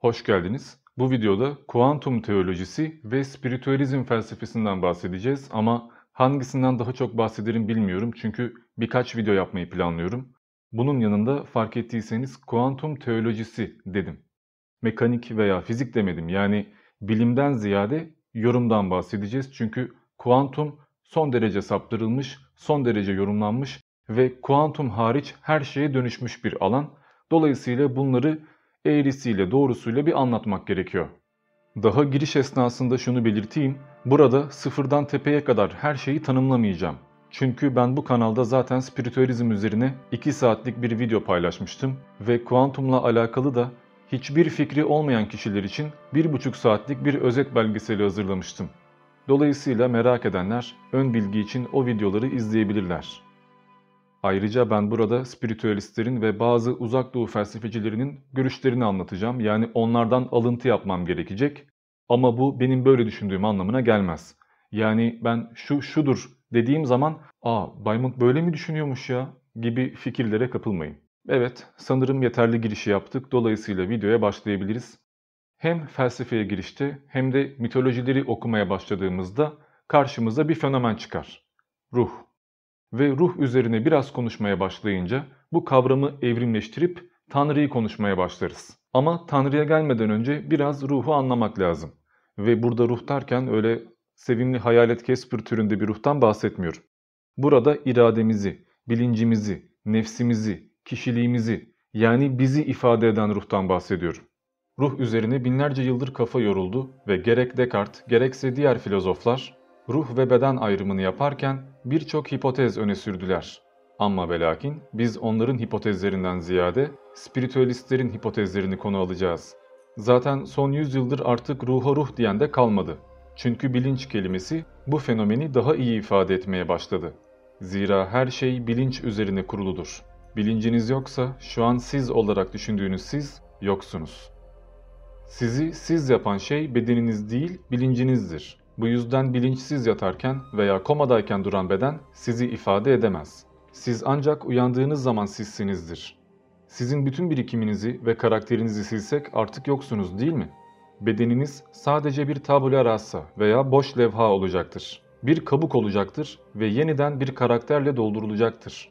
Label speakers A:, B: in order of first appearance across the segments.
A: Hoş geldiniz. Bu videoda kuantum teolojisi ve spiritüalizm felsefesinden bahsedeceğiz ama hangisinden daha çok bahsederim bilmiyorum çünkü birkaç video yapmayı planlıyorum. Bunun yanında fark ettiyseniz kuantum teolojisi dedim. Mekanik veya fizik demedim yani bilimden ziyade yorumdan bahsedeceğiz çünkü kuantum son derece saptırılmış, son derece yorumlanmış ve kuantum hariç her şeye dönüşmüş bir alan. Dolayısıyla bunları eğrisiyle doğrusuyla bir anlatmak gerekiyor. Daha giriş esnasında şunu belirteyim. Burada sıfırdan tepeye kadar her şeyi tanımlamayacağım. Çünkü ben bu kanalda zaten spiritüalizm üzerine 2 saatlik bir video paylaşmıştım ve kuantumla alakalı da hiçbir fikri olmayan kişiler için 1,5 saatlik bir özet belgeseli hazırlamıştım. Dolayısıyla merak edenler ön bilgi için o videoları izleyebilirler. Ayrıca ben burada spiritüalistlerin ve bazı uzak doğu felsefecilerinin görüşlerini anlatacağım. Yani onlardan alıntı yapmam gerekecek. Ama bu benim böyle düşündüğüm anlamına gelmez. Yani ben şu şudur dediğim zaman ''Aa Baymont böyle mi düşünüyormuş ya?'' gibi fikirlere kapılmayın. Evet, sanırım yeterli girişi yaptık. Dolayısıyla videoya başlayabiliriz. Hem felsefeye girişte hem de mitolojileri okumaya başladığımızda karşımıza bir fenomen çıkar. Ruh ve ruh üzerine biraz konuşmaya başlayınca bu kavramı evrimleştirip Tanrı'yı konuşmaya başlarız. Ama Tanrı'ya gelmeden önce biraz ruhu anlamak lazım. Ve burada ruh derken öyle sevimli hayalet Casper türünde bir ruhtan bahsetmiyorum. Burada irademizi, bilincimizi, nefsimizi, kişiliğimizi yani bizi ifade eden ruhtan bahsediyorum. Ruh üzerine binlerce yıldır kafa yoruldu ve gerek Descartes gerekse diğer filozoflar ruh ve beden ayrımını yaparken birçok hipotez öne sürdüler. Ama ve lakin biz onların hipotezlerinden ziyade spiritüalistlerin hipotezlerini konu alacağız. Zaten son yüzyıldır artık ruha ruh diyen de kalmadı. Çünkü bilinç kelimesi bu fenomeni daha iyi ifade etmeye başladı. Zira her şey bilinç üzerine kuruludur. Bilinciniz yoksa şu an siz olarak düşündüğünüz siz yoksunuz. Sizi siz yapan şey bedeniniz değil bilincinizdir. Bu yüzden bilinçsiz yatarken veya komadayken duran beden sizi ifade edemez. Siz ancak uyandığınız zaman sizsinizdir. Sizin bütün birikiminizi ve karakterinizi silsek artık yoksunuz değil mi? Bedeniniz sadece bir tabula rasa veya boş levha olacaktır. Bir kabuk olacaktır ve yeniden bir karakterle doldurulacaktır.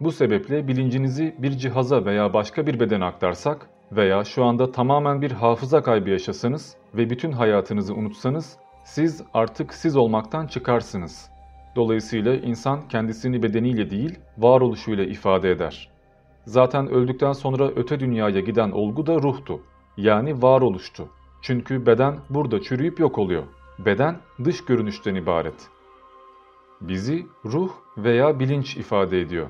A: Bu sebeple bilincinizi bir cihaza veya başka bir bedene aktarsak veya şu anda tamamen bir hafıza kaybı yaşasanız ve bütün hayatınızı unutsanız siz artık siz olmaktan çıkarsınız. Dolayısıyla insan kendisini bedeniyle değil, varoluşuyla ifade eder. Zaten öldükten sonra öte dünyaya giden olgu da ruhtu. Yani varoluştu. Çünkü beden burada çürüyüp yok oluyor. Beden dış görünüşten ibaret. Bizi ruh veya bilinç ifade ediyor.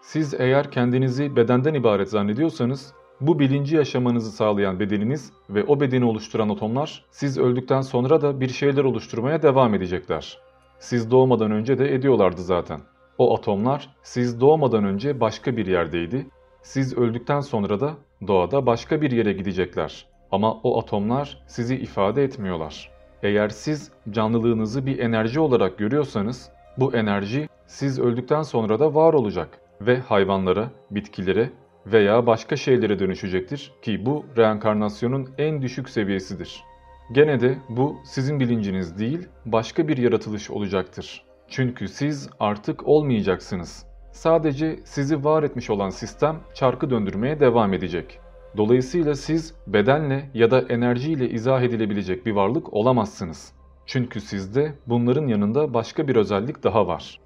A: Siz eğer kendinizi bedenden ibaret zannediyorsanız bu bilinci yaşamanızı sağlayan bedeniniz ve o bedeni oluşturan atomlar siz öldükten sonra da bir şeyler oluşturmaya devam edecekler. Siz doğmadan önce de ediyorlardı zaten. O atomlar siz doğmadan önce başka bir yerdeydi. Siz öldükten sonra da doğada başka bir yere gidecekler. Ama o atomlar sizi ifade etmiyorlar. Eğer siz canlılığınızı bir enerji olarak görüyorsanız bu enerji siz öldükten sonra da var olacak ve hayvanlara, bitkilere veya başka şeylere dönüşecektir ki bu reenkarnasyonun en düşük seviyesidir. Gene de bu sizin bilinciniz değil, başka bir yaratılış olacaktır. Çünkü siz artık olmayacaksınız. Sadece sizi var etmiş olan sistem çarkı döndürmeye devam edecek. Dolayısıyla siz bedenle ya da enerjiyle izah edilebilecek bir varlık olamazsınız. Çünkü sizde bunların yanında başka bir özellik daha var.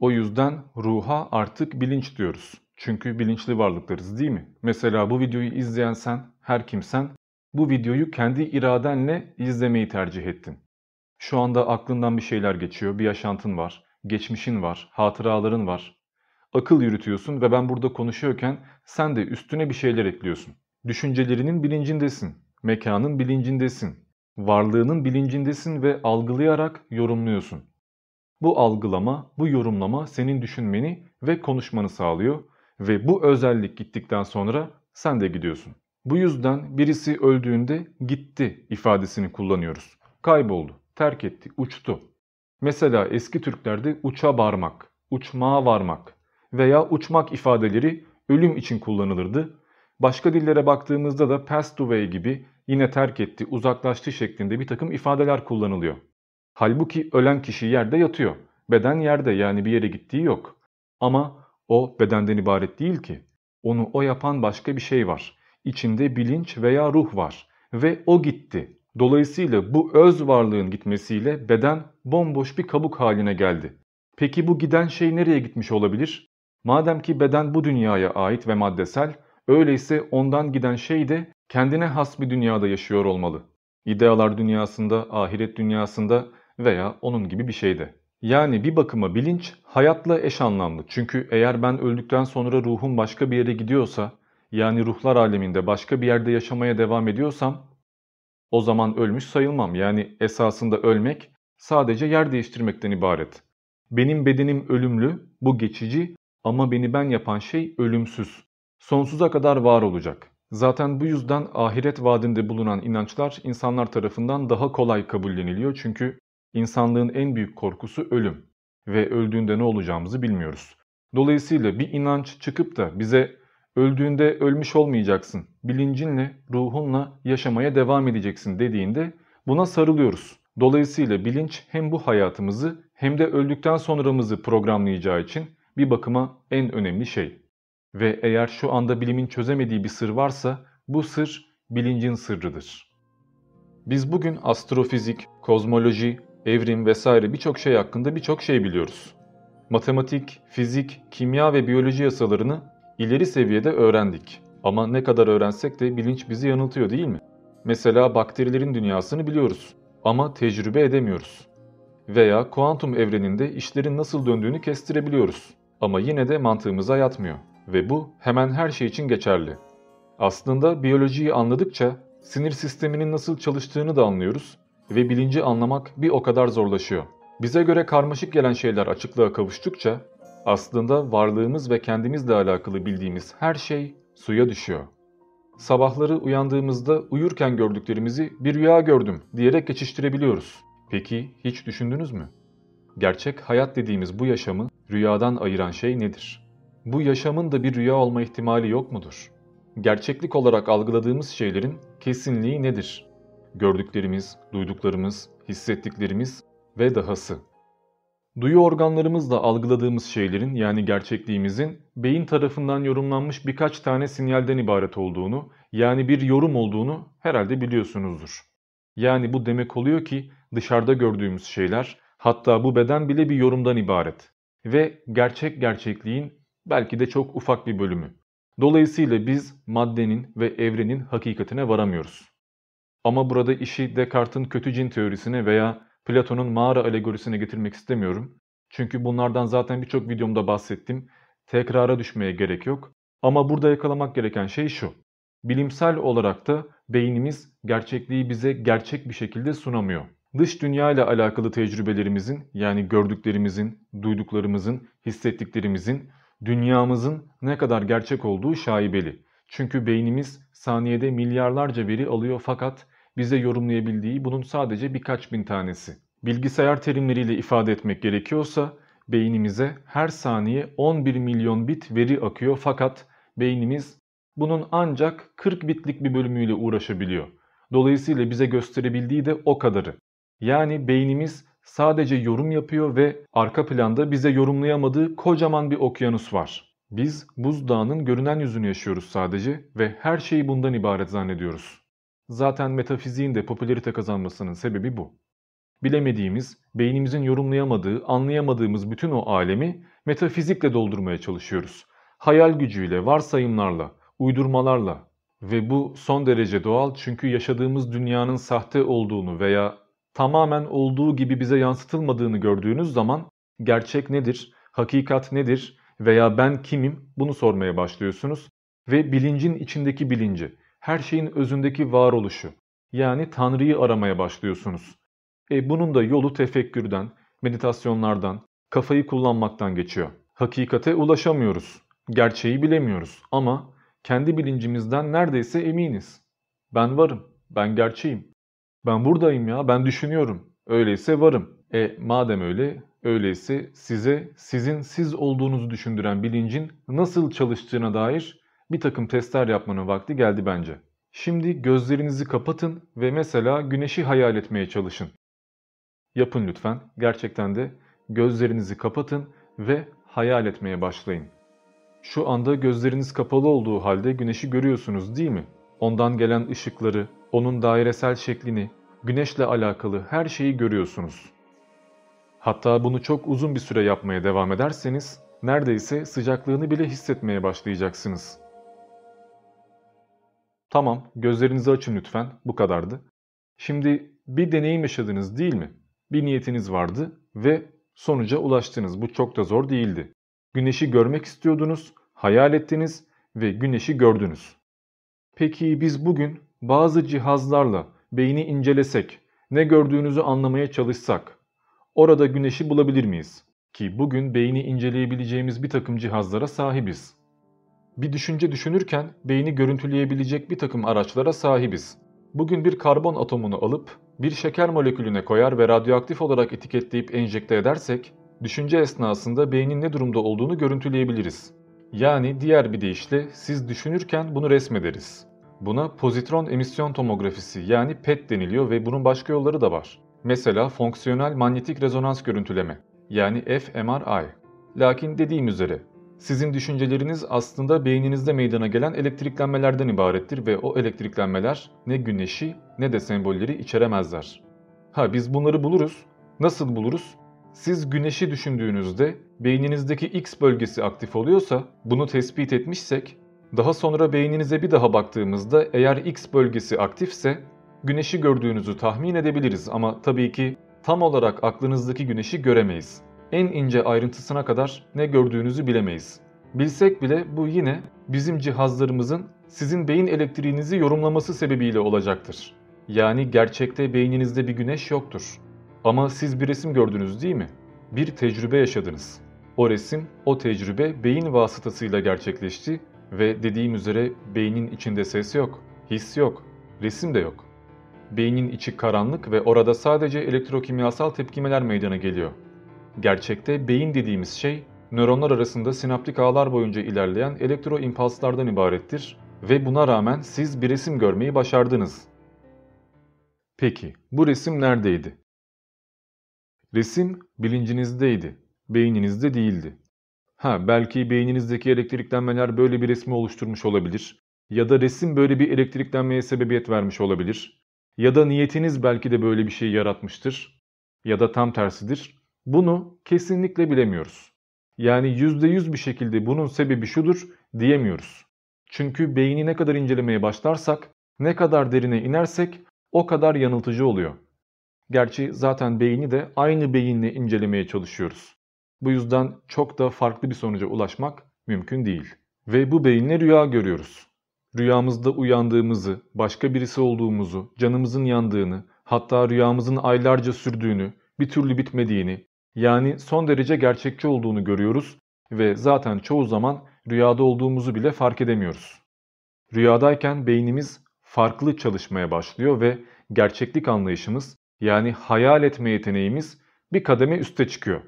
A: O yüzden ruha artık bilinç diyoruz. Çünkü bilinçli varlıklarız değil mi? Mesela bu videoyu izleyen sen, her kimsen bu videoyu kendi iradenle izlemeyi tercih ettin. Şu anda aklından bir şeyler geçiyor, bir yaşantın var, geçmişin var, hatıraların var. Akıl yürütüyorsun ve ben burada konuşuyorken sen de üstüne bir şeyler ekliyorsun. Düşüncelerinin bilincindesin, mekanın bilincindesin, varlığının bilincindesin ve algılayarak yorumluyorsun. Bu algılama, bu yorumlama senin düşünmeni ve konuşmanı sağlıyor ve bu özellik gittikten sonra sen de gidiyorsun. Bu yüzden birisi öldüğünde gitti ifadesini kullanıyoruz. Kayboldu, terk etti, uçtu. Mesela eski Türklerde uça barmak, uçmağa varmak veya uçmak ifadeleri ölüm için kullanılırdı. Başka dillere baktığımızda da passed away gibi yine terk etti, uzaklaştı şeklinde bir takım ifadeler kullanılıyor. Halbuki ölen kişi yerde yatıyor. Beden yerde yani bir yere gittiği yok. Ama o bedenden ibaret değil ki. Onu o yapan başka bir şey var. İçinde bilinç veya ruh var. Ve o gitti. Dolayısıyla bu öz varlığın gitmesiyle beden bomboş bir kabuk haline geldi. Peki bu giden şey nereye gitmiş olabilir? Madem ki beden bu dünyaya ait ve maddesel, öyleyse ondan giden şey de kendine has bir dünyada yaşıyor olmalı. İdealar dünyasında, ahiret dünyasında veya onun gibi bir şeyde. Yani bir bakıma bilinç hayatla eş anlamlı. Çünkü eğer ben öldükten sonra ruhum başka bir yere gidiyorsa, yani ruhlar aleminde başka bir yerde yaşamaya devam ediyorsam, o zaman ölmüş sayılmam. Yani esasında ölmek sadece yer değiştirmekten ibaret. Benim bedenim ölümlü, bu geçici ama beni ben yapan şey ölümsüz. Sonsuza kadar var olacak. Zaten bu yüzden ahiret vaadinde bulunan inançlar insanlar tarafından daha kolay kabulleniliyor çünkü insanlığın en büyük korkusu ölüm ve öldüğünde ne olacağımızı bilmiyoruz. Dolayısıyla bir inanç çıkıp da bize öldüğünde ölmüş olmayacaksın, bilincinle, ruhunla yaşamaya devam edeceksin dediğinde buna sarılıyoruz. Dolayısıyla bilinç hem bu hayatımızı hem de öldükten sonramızı programlayacağı için bir bakıma en önemli şey. Ve eğer şu anda bilimin çözemediği bir sır varsa bu sır bilincin sırrıdır. Biz bugün astrofizik, kozmoloji, evrim vesaire birçok şey hakkında birçok şey biliyoruz. Matematik, fizik, kimya ve biyoloji yasalarını ileri seviyede öğrendik. Ama ne kadar öğrensek de bilinç bizi yanıltıyor değil mi? Mesela bakterilerin dünyasını biliyoruz ama tecrübe edemiyoruz. Veya kuantum evreninde işlerin nasıl döndüğünü kestirebiliyoruz ama yine de mantığımıza yatmıyor. Ve bu hemen her şey için geçerli. Aslında biyolojiyi anladıkça sinir sisteminin nasıl çalıştığını da anlıyoruz ve bilinci anlamak bir o kadar zorlaşıyor. Bize göre karmaşık gelen şeyler açıklığa kavuştukça aslında varlığımız ve kendimizle alakalı bildiğimiz her şey suya düşüyor. Sabahları uyandığımızda uyurken gördüklerimizi bir rüya gördüm diyerek geçiştirebiliyoruz. Peki hiç düşündünüz mü? Gerçek hayat dediğimiz bu yaşamı rüyadan ayıran şey nedir? Bu yaşamın da bir rüya olma ihtimali yok mudur? Gerçeklik olarak algıladığımız şeylerin kesinliği nedir? Gördüklerimiz, duyduklarımız, hissettiklerimiz ve dahası. Duyu organlarımızla algıladığımız şeylerin yani gerçekliğimizin beyin tarafından yorumlanmış birkaç tane sinyalden ibaret olduğunu yani bir yorum olduğunu herhalde biliyorsunuzdur. Yani bu demek oluyor ki dışarıda gördüğümüz şeyler hatta bu beden bile bir yorumdan ibaret ve gerçek gerçekliğin belki de çok ufak bir bölümü. Dolayısıyla biz maddenin ve evrenin hakikatine varamıyoruz. Ama burada işi Descartes'in kötü cin teorisine veya Platon'un mağara alegorisine getirmek istemiyorum. Çünkü bunlardan zaten birçok videomda bahsettim. Tekrara düşmeye gerek yok. Ama burada yakalamak gereken şey şu. Bilimsel olarak da beynimiz gerçekliği bize gerçek bir şekilde sunamıyor. Dış dünya ile alakalı tecrübelerimizin yani gördüklerimizin, duyduklarımızın, hissettiklerimizin dünyamızın ne kadar gerçek olduğu şaibeli. Çünkü beynimiz saniyede milyarlarca veri alıyor fakat bize yorumlayabildiği bunun sadece birkaç bin tanesi. Bilgisayar terimleriyle ifade etmek gerekiyorsa beynimize her saniye 11 milyon bit veri akıyor fakat beynimiz bunun ancak 40 bitlik bir bölümüyle uğraşabiliyor. Dolayısıyla bize gösterebildiği de o kadarı. Yani beynimiz sadece yorum yapıyor ve arka planda bize yorumlayamadığı kocaman bir okyanus var. Biz buzdağının görünen yüzünü yaşıyoruz sadece ve her şeyi bundan ibaret zannediyoruz. Zaten metafiziğin de popülerite kazanmasının sebebi bu. Bilemediğimiz, beynimizin yorumlayamadığı, anlayamadığımız bütün o alemi metafizikle doldurmaya çalışıyoruz. Hayal gücüyle, varsayımlarla, uydurmalarla ve bu son derece doğal çünkü yaşadığımız dünyanın sahte olduğunu veya tamamen olduğu gibi bize yansıtılmadığını gördüğünüz zaman gerçek nedir, hakikat nedir veya ben kimim bunu sormaya başlıyorsunuz ve bilincin içindeki bilinci, her şeyin özündeki varoluşu yani Tanrı'yı aramaya başlıyorsunuz. E bunun da yolu tefekkürden, meditasyonlardan, kafayı kullanmaktan geçiyor. Hakikate ulaşamıyoruz, gerçeği bilemiyoruz ama kendi bilincimizden neredeyse eminiz. Ben varım, ben gerçeğim. Ben buradayım ya, ben düşünüyorum. Öyleyse varım. E madem öyle, öyleyse size sizin siz olduğunuzu düşündüren bilincin nasıl çalıştığına dair bir takım testler yapmanın vakti geldi bence. Şimdi gözlerinizi kapatın ve mesela güneşi hayal etmeye çalışın. Yapın lütfen. Gerçekten de gözlerinizi kapatın ve hayal etmeye başlayın. Şu anda gözleriniz kapalı olduğu halde güneşi görüyorsunuz değil mi? Ondan gelen ışıkları, onun dairesel şeklini, güneşle alakalı her şeyi görüyorsunuz. Hatta bunu çok uzun bir süre yapmaya devam ederseniz neredeyse sıcaklığını bile hissetmeye başlayacaksınız. Tamam, gözlerinizi açın lütfen. Bu kadardı. Şimdi bir deneyim yaşadınız değil mi? Bir niyetiniz vardı ve sonuca ulaştınız. Bu çok da zor değildi. Güneşi görmek istiyordunuz, hayal ettiniz ve güneşi gördünüz. Peki biz bugün bazı cihazlarla beyni incelesek, ne gördüğünüzü anlamaya çalışsak, orada güneşi bulabilir miyiz? Ki bugün beyni inceleyebileceğimiz bir takım cihazlara sahibiz. Bir düşünce düşünürken beyni görüntüleyebilecek bir takım araçlara sahibiz. Bugün bir karbon atomunu alıp bir şeker molekülüne koyar ve radyoaktif olarak etiketleyip enjekte edersek, düşünce esnasında beynin ne durumda olduğunu görüntüleyebiliriz. Yani diğer bir deyişle siz düşünürken bunu resmederiz. Buna pozitron emisyon tomografisi yani PET deniliyor ve bunun başka yolları da var. Mesela fonksiyonel manyetik rezonans görüntüleme yani fMRI. Lakin dediğim üzere sizin düşünceleriniz aslında beyninizde meydana gelen elektriklenmelerden ibarettir ve o elektriklenmeler ne güneşi ne de sembolleri içeremezler. Ha biz bunları buluruz. Nasıl buluruz? Siz güneşi düşündüğünüzde beyninizdeki X bölgesi aktif oluyorsa bunu tespit etmişsek daha sonra beyninize bir daha baktığımızda eğer X bölgesi aktifse güneşi gördüğünüzü tahmin edebiliriz ama tabii ki tam olarak aklınızdaki güneşi göremeyiz en ince ayrıntısına kadar ne gördüğünüzü bilemeyiz. Bilsek bile bu yine bizim cihazlarımızın sizin beyin elektriğinizi yorumlaması sebebiyle olacaktır. Yani gerçekte beyninizde bir güneş yoktur. Ama siz bir resim gördünüz değil mi? Bir tecrübe yaşadınız. O resim, o tecrübe beyin vasıtasıyla gerçekleşti ve dediğim üzere beynin içinde ses yok, his yok, resim de yok. Beynin içi karanlık ve orada sadece elektrokimyasal tepkimeler meydana geliyor. Gerçekte beyin dediğimiz şey nöronlar arasında sinaptik ağlar boyunca ilerleyen elektro impulslardan ibarettir ve buna rağmen siz bir resim görmeyi başardınız. Peki bu resim neredeydi? Resim bilincinizdeydi, beyninizde değildi. Ha belki beyninizdeki elektriklenmeler böyle bir resmi oluşturmuş olabilir ya da resim böyle bir elektriklenmeye sebebiyet vermiş olabilir ya da niyetiniz belki de böyle bir şey yaratmıştır ya da tam tersidir bunu kesinlikle bilemiyoruz. Yani %100 bir şekilde bunun sebebi şudur diyemiyoruz. Çünkü beyni ne kadar incelemeye başlarsak, ne kadar derine inersek o kadar yanıltıcı oluyor. Gerçi zaten beyni de aynı beyinle incelemeye çalışıyoruz. Bu yüzden çok da farklı bir sonuca ulaşmak mümkün değil. Ve bu beyinle rüya görüyoruz. Rüyamızda uyandığımızı, başka birisi olduğumuzu, canımızın yandığını, hatta rüyamızın aylarca sürdüğünü, bir türlü bitmediğini, yani son derece gerçekçi olduğunu görüyoruz ve zaten çoğu zaman rüyada olduğumuzu bile fark edemiyoruz. Rüyadayken beynimiz farklı çalışmaya başlıyor ve gerçeklik anlayışımız yani hayal etme yeteneğimiz bir kademe üste çıkıyor.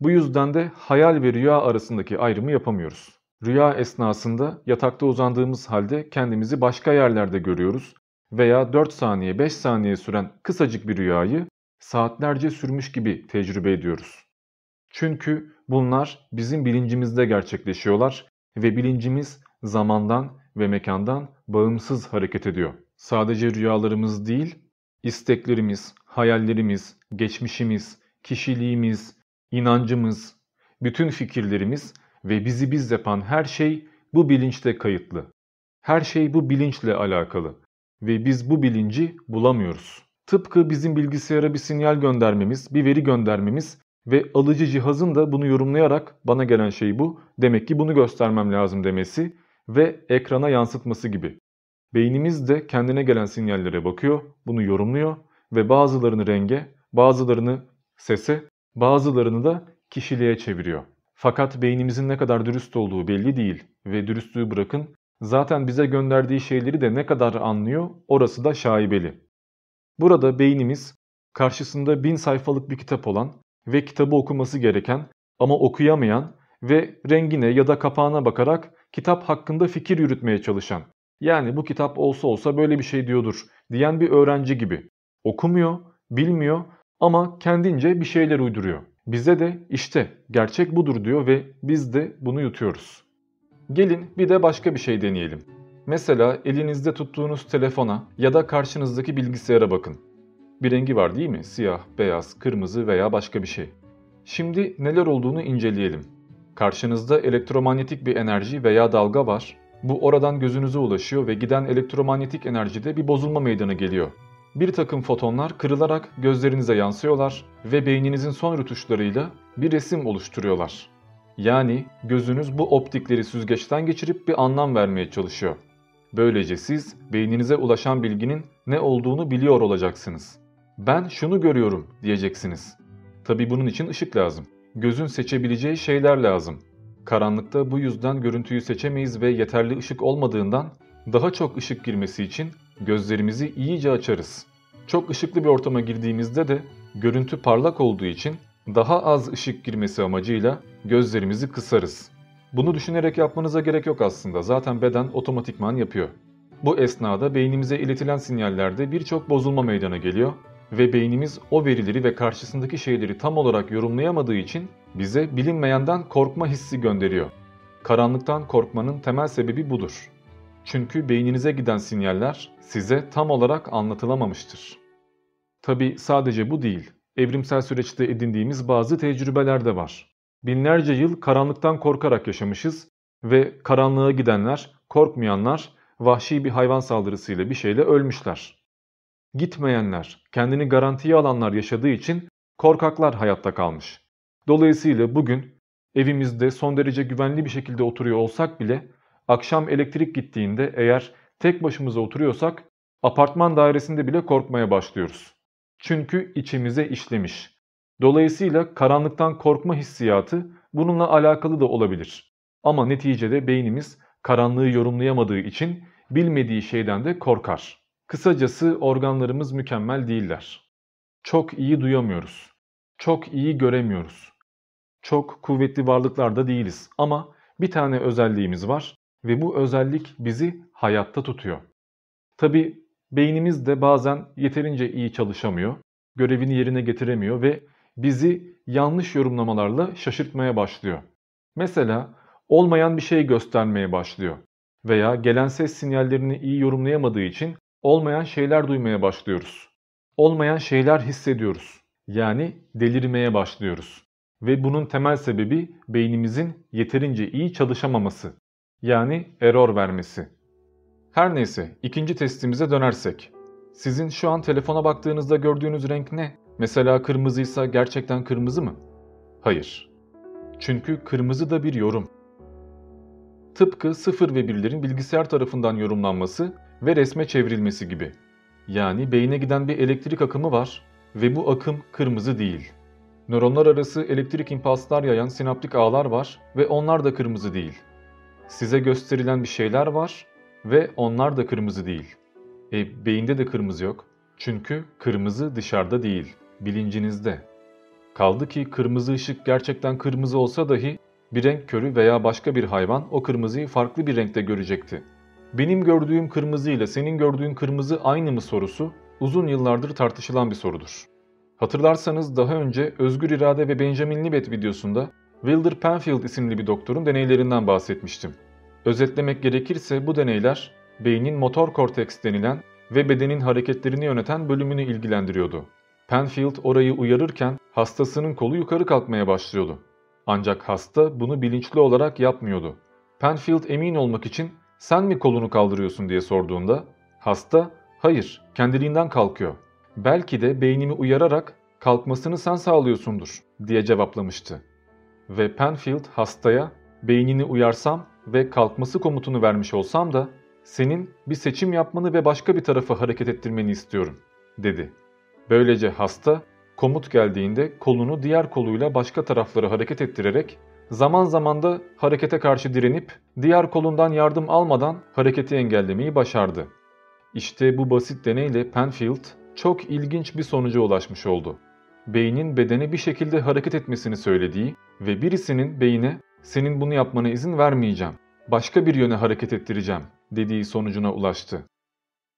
A: Bu yüzden de hayal ve rüya arasındaki ayrımı yapamıyoruz. Rüya esnasında yatakta uzandığımız halde kendimizi başka yerlerde görüyoruz veya 4 saniye 5 saniye süren kısacık bir rüyayı saatlerce sürmüş gibi tecrübe ediyoruz. Çünkü bunlar bizim bilincimizde gerçekleşiyorlar ve bilincimiz zamandan ve mekandan bağımsız hareket ediyor. Sadece rüyalarımız değil, isteklerimiz, hayallerimiz, geçmişimiz, kişiliğimiz, inancımız, bütün fikirlerimiz ve bizi biz yapan her şey bu bilinçte kayıtlı. Her şey bu bilinçle alakalı ve biz bu bilinci bulamıyoruz. Tıpkı bizim bilgisayara bir sinyal göndermemiz, bir veri göndermemiz ve alıcı cihazın da bunu yorumlayarak bana gelen şey bu, demek ki bunu göstermem lazım demesi ve ekrana yansıtması gibi. Beynimiz de kendine gelen sinyallere bakıyor, bunu yorumluyor ve bazılarını renge, bazılarını sese, bazılarını da kişiliğe çeviriyor. Fakat beynimizin ne kadar dürüst olduğu belli değil ve dürüstlüğü bırakın zaten bize gönderdiği şeyleri de ne kadar anlıyor orası da şaibeli. Burada beynimiz karşısında bin sayfalık bir kitap olan ve kitabı okuması gereken ama okuyamayan ve rengine ya da kapağına bakarak kitap hakkında fikir yürütmeye çalışan, yani bu kitap olsa olsa böyle bir şey diyordur diyen bir öğrenci gibi. Okumuyor, bilmiyor ama kendince bir şeyler uyduruyor. Bize de işte gerçek budur diyor ve biz de bunu yutuyoruz. Gelin bir de başka bir şey deneyelim. Mesela elinizde tuttuğunuz telefona ya da karşınızdaki bilgisayara bakın. Bir rengi var değil mi? Siyah, beyaz, kırmızı veya başka bir şey. Şimdi neler olduğunu inceleyelim. Karşınızda elektromanyetik bir enerji veya dalga var. Bu oradan gözünüze ulaşıyor ve giden elektromanyetik enerjide bir bozulma meydana geliyor. Bir takım fotonlar kırılarak gözlerinize yansıyorlar ve beyninizin son rütuşlarıyla bir resim oluşturuyorlar. Yani gözünüz bu optikleri süzgeçten geçirip bir anlam vermeye çalışıyor. Böylece siz beyninize ulaşan bilginin ne olduğunu biliyor olacaksınız. Ben şunu görüyorum diyeceksiniz. Tabi bunun için ışık lazım. Gözün seçebileceği şeyler lazım. Karanlıkta bu yüzden görüntüyü seçemeyiz ve yeterli ışık olmadığından daha çok ışık girmesi için gözlerimizi iyice açarız. Çok ışıklı bir ortama girdiğimizde de görüntü parlak olduğu için daha az ışık girmesi amacıyla gözlerimizi kısarız. Bunu düşünerek yapmanıza gerek yok aslında. Zaten beden otomatikman yapıyor. Bu esnada beynimize iletilen sinyallerde birçok bozulma meydana geliyor ve beynimiz o verileri ve karşısındaki şeyleri tam olarak yorumlayamadığı için bize bilinmeyenden korkma hissi gönderiyor. Karanlıktan korkmanın temel sebebi budur. Çünkü beyninize giden sinyaller size tam olarak anlatılamamıştır. Tabi sadece bu değil, evrimsel süreçte edindiğimiz bazı tecrübeler de var. Binlerce yıl karanlıktan korkarak yaşamışız ve karanlığa gidenler, korkmayanlar vahşi bir hayvan saldırısıyla bir şeyle ölmüşler. Gitmeyenler, kendini garantiye alanlar yaşadığı için korkaklar hayatta kalmış. Dolayısıyla bugün evimizde son derece güvenli bir şekilde oturuyor olsak bile akşam elektrik gittiğinde eğer tek başımıza oturuyorsak apartman dairesinde bile korkmaya başlıyoruz. Çünkü içimize işlemiş. Dolayısıyla karanlıktan korkma hissiyatı bununla alakalı da olabilir. Ama neticede beynimiz karanlığı yorumlayamadığı için bilmediği şeyden de korkar. Kısacası organlarımız mükemmel değiller. Çok iyi duyamıyoruz. Çok iyi göremiyoruz. Çok kuvvetli varlıklar da değiliz ama bir tane özelliğimiz var ve bu özellik bizi hayatta tutuyor. Tabi beynimiz de bazen yeterince iyi çalışamıyor, görevini yerine getiremiyor ve bizi yanlış yorumlamalarla şaşırtmaya başlıyor. Mesela olmayan bir şey göstermeye başlıyor veya gelen ses sinyallerini iyi yorumlayamadığı için olmayan şeyler duymaya başlıyoruz. Olmayan şeyler hissediyoruz. Yani delirmeye başlıyoruz. Ve bunun temel sebebi beynimizin yeterince iyi çalışamaması. Yani error vermesi. Her neyse ikinci testimize dönersek. Sizin şu an telefona baktığınızda gördüğünüz renk ne? Mesela kırmızıysa gerçekten kırmızı mı? Hayır. Çünkü kırmızı da bir yorum. Tıpkı sıfır ve birlerin bilgisayar tarafından yorumlanması ve resme çevrilmesi gibi. Yani beyne giden bir elektrik akımı var ve bu akım kırmızı değil. Nöronlar arası elektrik impulslar yayan sinaptik ağlar var ve onlar da kırmızı değil. Size gösterilen bir şeyler var ve onlar da kırmızı değil. E beyinde de kırmızı yok. Çünkü kırmızı dışarıda değil, bilincinizde. Kaldı ki kırmızı ışık gerçekten kırmızı olsa dahi bir renk körü veya başka bir hayvan o kırmızıyı farklı bir renkte görecekti. Benim gördüğüm kırmızı ile senin gördüğün kırmızı aynı mı sorusu uzun yıllardır tartışılan bir sorudur. Hatırlarsanız daha önce Özgür İrade ve Benjamin Libet videosunda Wilder Penfield isimli bir doktorun deneylerinden bahsetmiştim. Özetlemek gerekirse bu deneyler beynin motor korteks denilen ve bedenin hareketlerini yöneten bölümünü ilgilendiriyordu. Penfield orayı uyarırken hastasının kolu yukarı kalkmaya başlıyordu. Ancak hasta bunu bilinçli olarak yapmıyordu. Penfield emin olmak için sen mi kolunu kaldırıyorsun diye sorduğunda hasta hayır kendiliğinden kalkıyor. Belki de beynimi uyararak kalkmasını sen sağlıyorsundur diye cevaplamıştı. Ve Penfield hastaya beynini uyarsam ve kalkması komutunu vermiş olsam da senin bir seçim yapmanı ve başka bir tarafa hareket ettirmeni istiyorum dedi. Böylece hasta komut geldiğinde kolunu diğer koluyla başka taraflara hareket ettirerek zaman zaman da harekete karşı direnip diğer kolundan yardım almadan hareketi engellemeyi başardı. İşte bu basit deneyle Penfield çok ilginç bir sonuca ulaşmış oldu. Beynin bedene bir şekilde hareket etmesini söylediği ve birisinin beyine senin bunu yapmana izin vermeyeceğim başka bir yöne hareket ettireceğim dediği sonucuna ulaştı.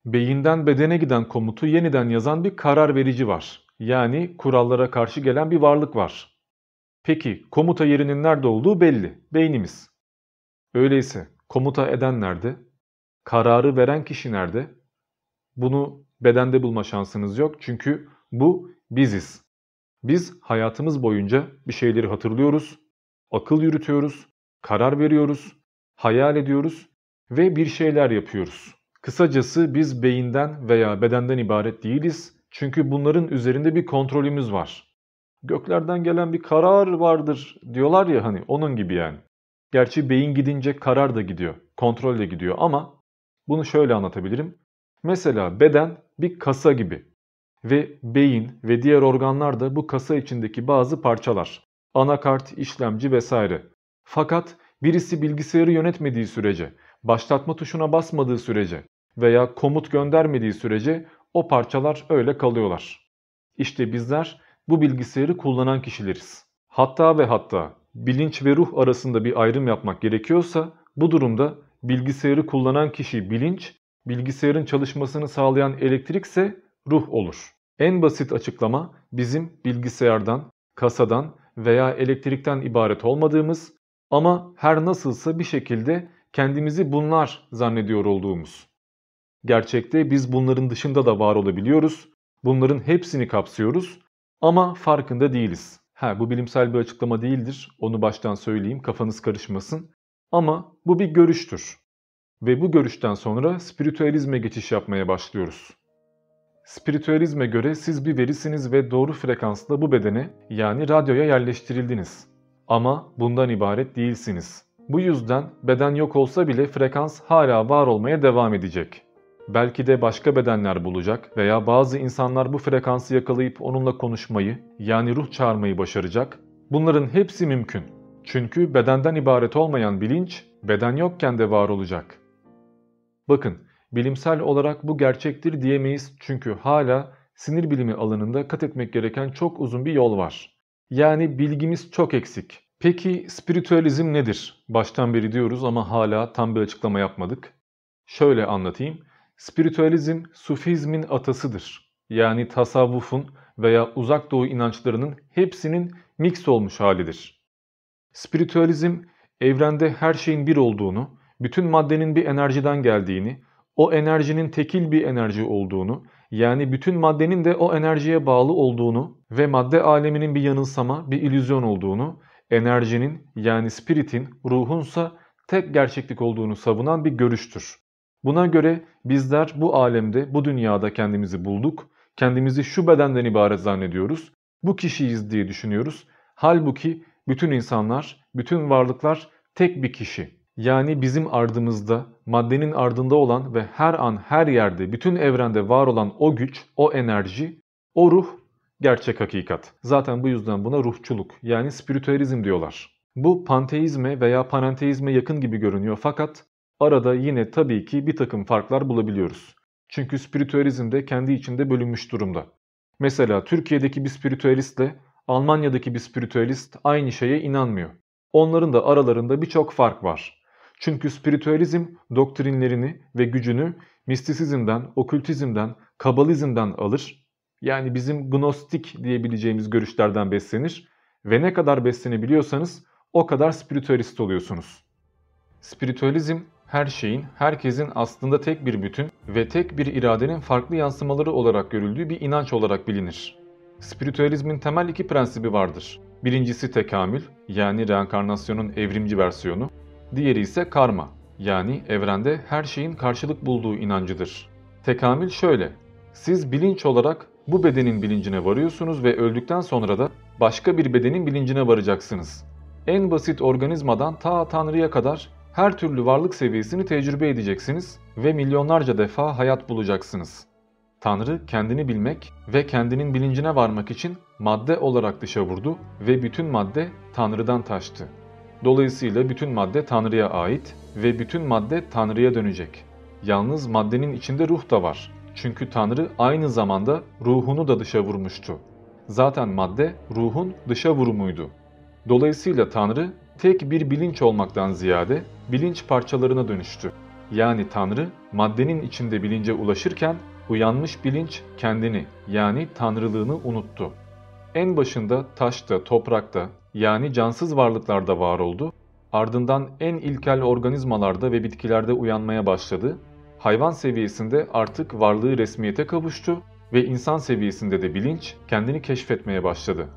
A: Beyinden bedene giden komutu yeniden yazan bir karar verici var. Yani kurallara karşı gelen bir varlık var. Peki komuta yerinin nerede olduğu belli. Beynimiz. Öyleyse komuta eden nerede? Kararı veren kişi nerede? Bunu bedende bulma şansınız yok çünkü bu biziz. Biz hayatımız boyunca bir şeyleri hatırlıyoruz, akıl yürütüyoruz, karar veriyoruz, hayal ediyoruz ve bir şeyler yapıyoruz. Kısacası biz beyinden veya bedenden ibaret değiliz çünkü bunların üzerinde bir kontrolümüz var. Göklerden gelen bir karar vardır diyorlar ya hani onun gibi yani. Gerçi beyin gidince karar da gidiyor, kontrol de gidiyor ama bunu şöyle anlatabilirim. Mesela beden bir kasa gibi ve beyin ve diğer organlar da bu kasa içindeki bazı parçalar. Anakart, işlemci vesaire. Fakat birisi bilgisayarı yönetmediği sürece, başlatma tuşuna basmadığı sürece veya komut göndermediği sürece o parçalar öyle kalıyorlar. İşte bizler bu bilgisayarı kullanan kişileriz. Hatta ve hatta bilinç ve ruh arasında bir ayrım yapmak gerekiyorsa bu durumda bilgisayarı kullanan kişi bilinç, bilgisayarın çalışmasını sağlayan elektrikse ruh olur. En basit açıklama bizim bilgisayardan, kasadan veya elektrikten ibaret olmadığımız ama her nasılsa bir şekilde kendimizi bunlar zannediyor olduğumuz. Gerçekte biz bunların dışında da var olabiliyoruz. Bunların hepsini kapsıyoruz ama farkında değiliz. Ha bu bilimsel bir açıklama değildir. Onu baştan söyleyeyim kafanız karışmasın. Ama bu bir görüştür. Ve bu görüşten sonra spiritüalizme geçiş yapmaya başlıyoruz. Spiritüalizme göre siz bir verisiniz ve doğru frekansla bu bedene yani radyoya yerleştirildiniz. Ama bundan ibaret değilsiniz. Bu yüzden beden yok olsa bile frekans hala var olmaya devam edecek. Belki de başka bedenler bulacak veya bazı insanlar bu frekansı yakalayıp onunla konuşmayı yani ruh çağırmayı başaracak. Bunların hepsi mümkün. Çünkü bedenden ibaret olmayan bilinç beden yokken de var olacak. Bakın bilimsel olarak bu gerçektir diyemeyiz çünkü hala sinir bilimi alanında kat etmek gereken çok uzun bir yol var. Yani bilgimiz çok eksik. Peki spiritüalizm nedir? Baştan beri diyoruz ama hala tam bir açıklama yapmadık. Şöyle anlatayım. Spiritüalizm sufizmin atasıdır. Yani tasavvufun veya uzak doğu inançlarının hepsinin mix olmuş halidir. Spiritüalizm evrende her şeyin bir olduğunu, bütün maddenin bir enerjiden geldiğini, o enerjinin tekil bir enerji olduğunu, yani bütün maddenin de o enerjiye bağlı olduğunu ve madde aleminin bir yanılsama, bir illüzyon olduğunu, enerjinin yani spiritin, ruhunsa tek gerçeklik olduğunu savunan bir görüştür. Buna göre bizler bu alemde, bu dünyada kendimizi bulduk, kendimizi şu bedenden ibaret zannediyoruz, bu kişiyiz diye düşünüyoruz. Halbuki bütün insanlar, bütün varlıklar tek bir kişi. Yani bizim ardımızda, maddenin ardında olan ve her an her yerde, bütün evrende var olan o güç, o enerji, o ruh gerçek hakikat. Zaten bu yüzden buna ruhçuluk yani spiritüalizm diyorlar. Bu panteizme veya panenteizme yakın gibi görünüyor fakat arada yine tabii ki bir takım farklar bulabiliyoruz. Çünkü spiritüalizm de kendi içinde bölünmüş durumda. Mesela Türkiye'deki bir spiritüalistle Almanya'daki bir spiritüalist aynı şeye inanmıyor. Onların da aralarında birçok fark var. Çünkü spiritüalizm doktrinlerini ve gücünü mistisizmden, okültizmden, kabalizmden alır. Yani bizim gnostik diyebileceğimiz görüşlerden beslenir ve ne kadar beslenebiliyorsanız o kadar spiritüalist oluyorsunuz. Spiritüalizm her şeyin, herkesin aslında tek bir bütün ve tek bir iradenin farklı yansımaları olarak görüldüğü bir inanç olarak bilinir. Spiritüalizmin temel iki prensibi vardır. Birincisi tekamül yani reenkarnasyonun evrimci versiyonu. Diğeri ise karma yani evrende her şeyin karşılık bulduğu inancıdır. Tekamül şöyle. Siz bilinç olarak bu bedenin bilincine varıyorsunuz ve öldükten sonra da başka bir bedenin bilincine varacaksınız. En basit organizmadan ta Tanrı'ya kadar her türlü varlık seviyesini tecrübe edeceksiniz ve milyonlarca defa hayat bulacaksınız. Tanrı kendini bilmek ve kendinin bilincine varmak için madde olarak dışa vurdu ve bütün madde Tanrı'dan taştı. Dolayısıyla bütün madde Tanrı'ya ait ve bütün madde Tanrı'ya dönecek. Yalnız maddenin içinde ruh da var. Çünkü Tanrı aynı zamanda ruhunu da dışa vurmuştu. Zaten madde ruhun dışa vurumuydu. Dolayısıyla Tanrı tek bir bilinç olmaktan ziyade bilinç parçalarına dönüştü. Yani Tanrı maddenin içinde bilince ulaşırken uyanmış bilinç kendini yani tanrılığını unuttu. En başında taşta, toprakta yani cansız varlıklarda var oldu. Ardından en ilkel organizmalarda ve bitkilerde uyanmaya başladı. Hayvan seviyesinde artık varlığı resmiyete kavuştu ve insan seviyesinde de bilinç kendini keşfetmeye başladı.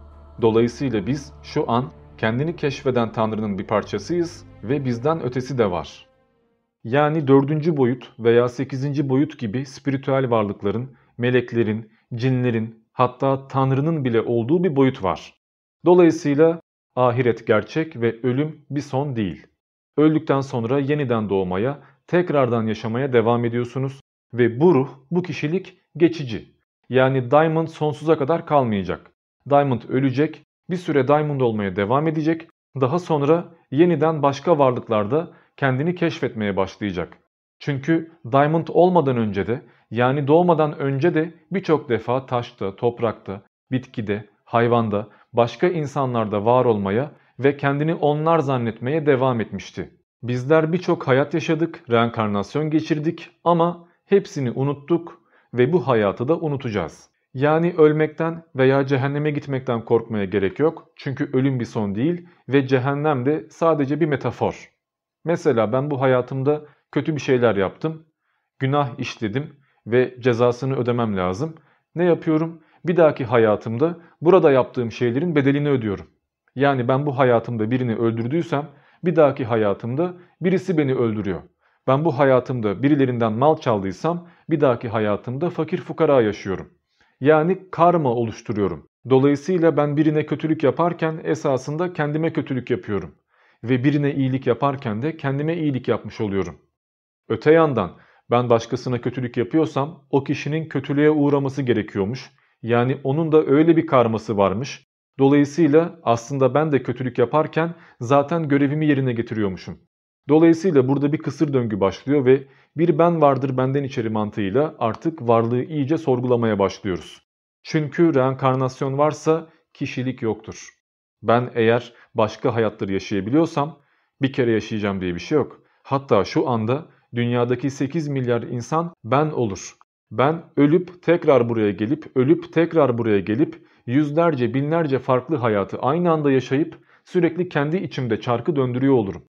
A: Dolayısıyla biz şu an kendini keşfeden Tanrı'nın bir parçasıyız ve bizden ötesi de var. Yani dördüncü boyut veya sekizinci boyut gibi spiritüel varlıkların, meleklerin, cinlerin hatta Tanrı'nın bile olduğu bir boyut var. Dolayısıyla ahiret gerçek ve ölüm bir son değil. Öldükten sonra yeniden doğmaya, tekrardan yaşamaya devam ediyorsunuz ve bu ruh, bu kişilik geçici. Yani Diamond sonsuza kadar kalmayacak. Diamond ölecek, bir süre Diamond olmaya devam edecek, daha sonra yeniden başka varlıklarda kendini keşfetmeye başlayacak. Çünkü Diamond olmadan önce de yani doğmadan önce de birçok defa taşta, toprakta, bitkide, hayvanda, başka insanlarda var olmaya ve kendini onlar zannetmeye devam etmişti. Bizler birçok hayat yaşadık, reenkarnasyon geçirdik ama hepsini unuttuk ve bu hayatı da unutacağız. Yani ölmekten veya cehenneme gitmekten korkmaya gerek yok. Çünkü ölüm bir son değil ve cehennem de sadece bir metafor. Mesela ben bu hayatımda kötü bir şeyler yaptım, günah işledim ve cezasını ödemem lazım. Ne yapıyorum? Bir dahaki hayatımda burada yaptığım şeylerin bedelini ödüyorum. Yani ben bu hayatımda birini öldürdüysem bir dahaki hayatımda birisi beni öldürüyor. Ben bu hayatımda birilerinden mal çaldıysam bir dahaki hayatımda fakir fukara yaşıyorum. Yani karma oluşturuyorum. Dolayısıyla ben birine kötülük yaparken esasında kendime kötülük yapıyorum. Ve birine iyilik yaparken de kendime iyilik yapmış oluyorum. Öte yandan ben başkasına kötülük yapıyorsam o kişinin kötülüğe uğraması gerekiyormuş. Yani onun da öyle bir karması varmış. Dolayısıyla aslında ben de kötülük yaparken zaten görevimi yerine getiriyormuşum. Dolayısıyla burada bir kısır döngü başlıyor ve bir ben vardır benden içeri mantığıyla artık varlığı iyice sorgulamaya başlıyoruz. Çünkü reenkarnasyon varsa kişilik yoktur. Ben eğer başka hayatları yaşayabiliyorsam bir kere yaşayacağım diye bir şey yok. Hatta şu anda dünyadaki 8 milyar insan ben olur. Ben ölüp tekrar buraya gelip, ölüp tekrar buraya gelip yüzlerce binlerce farklı hayatı aynı anda yaşayıp sürekli kendi içimde çarkı döndürüyor olurum.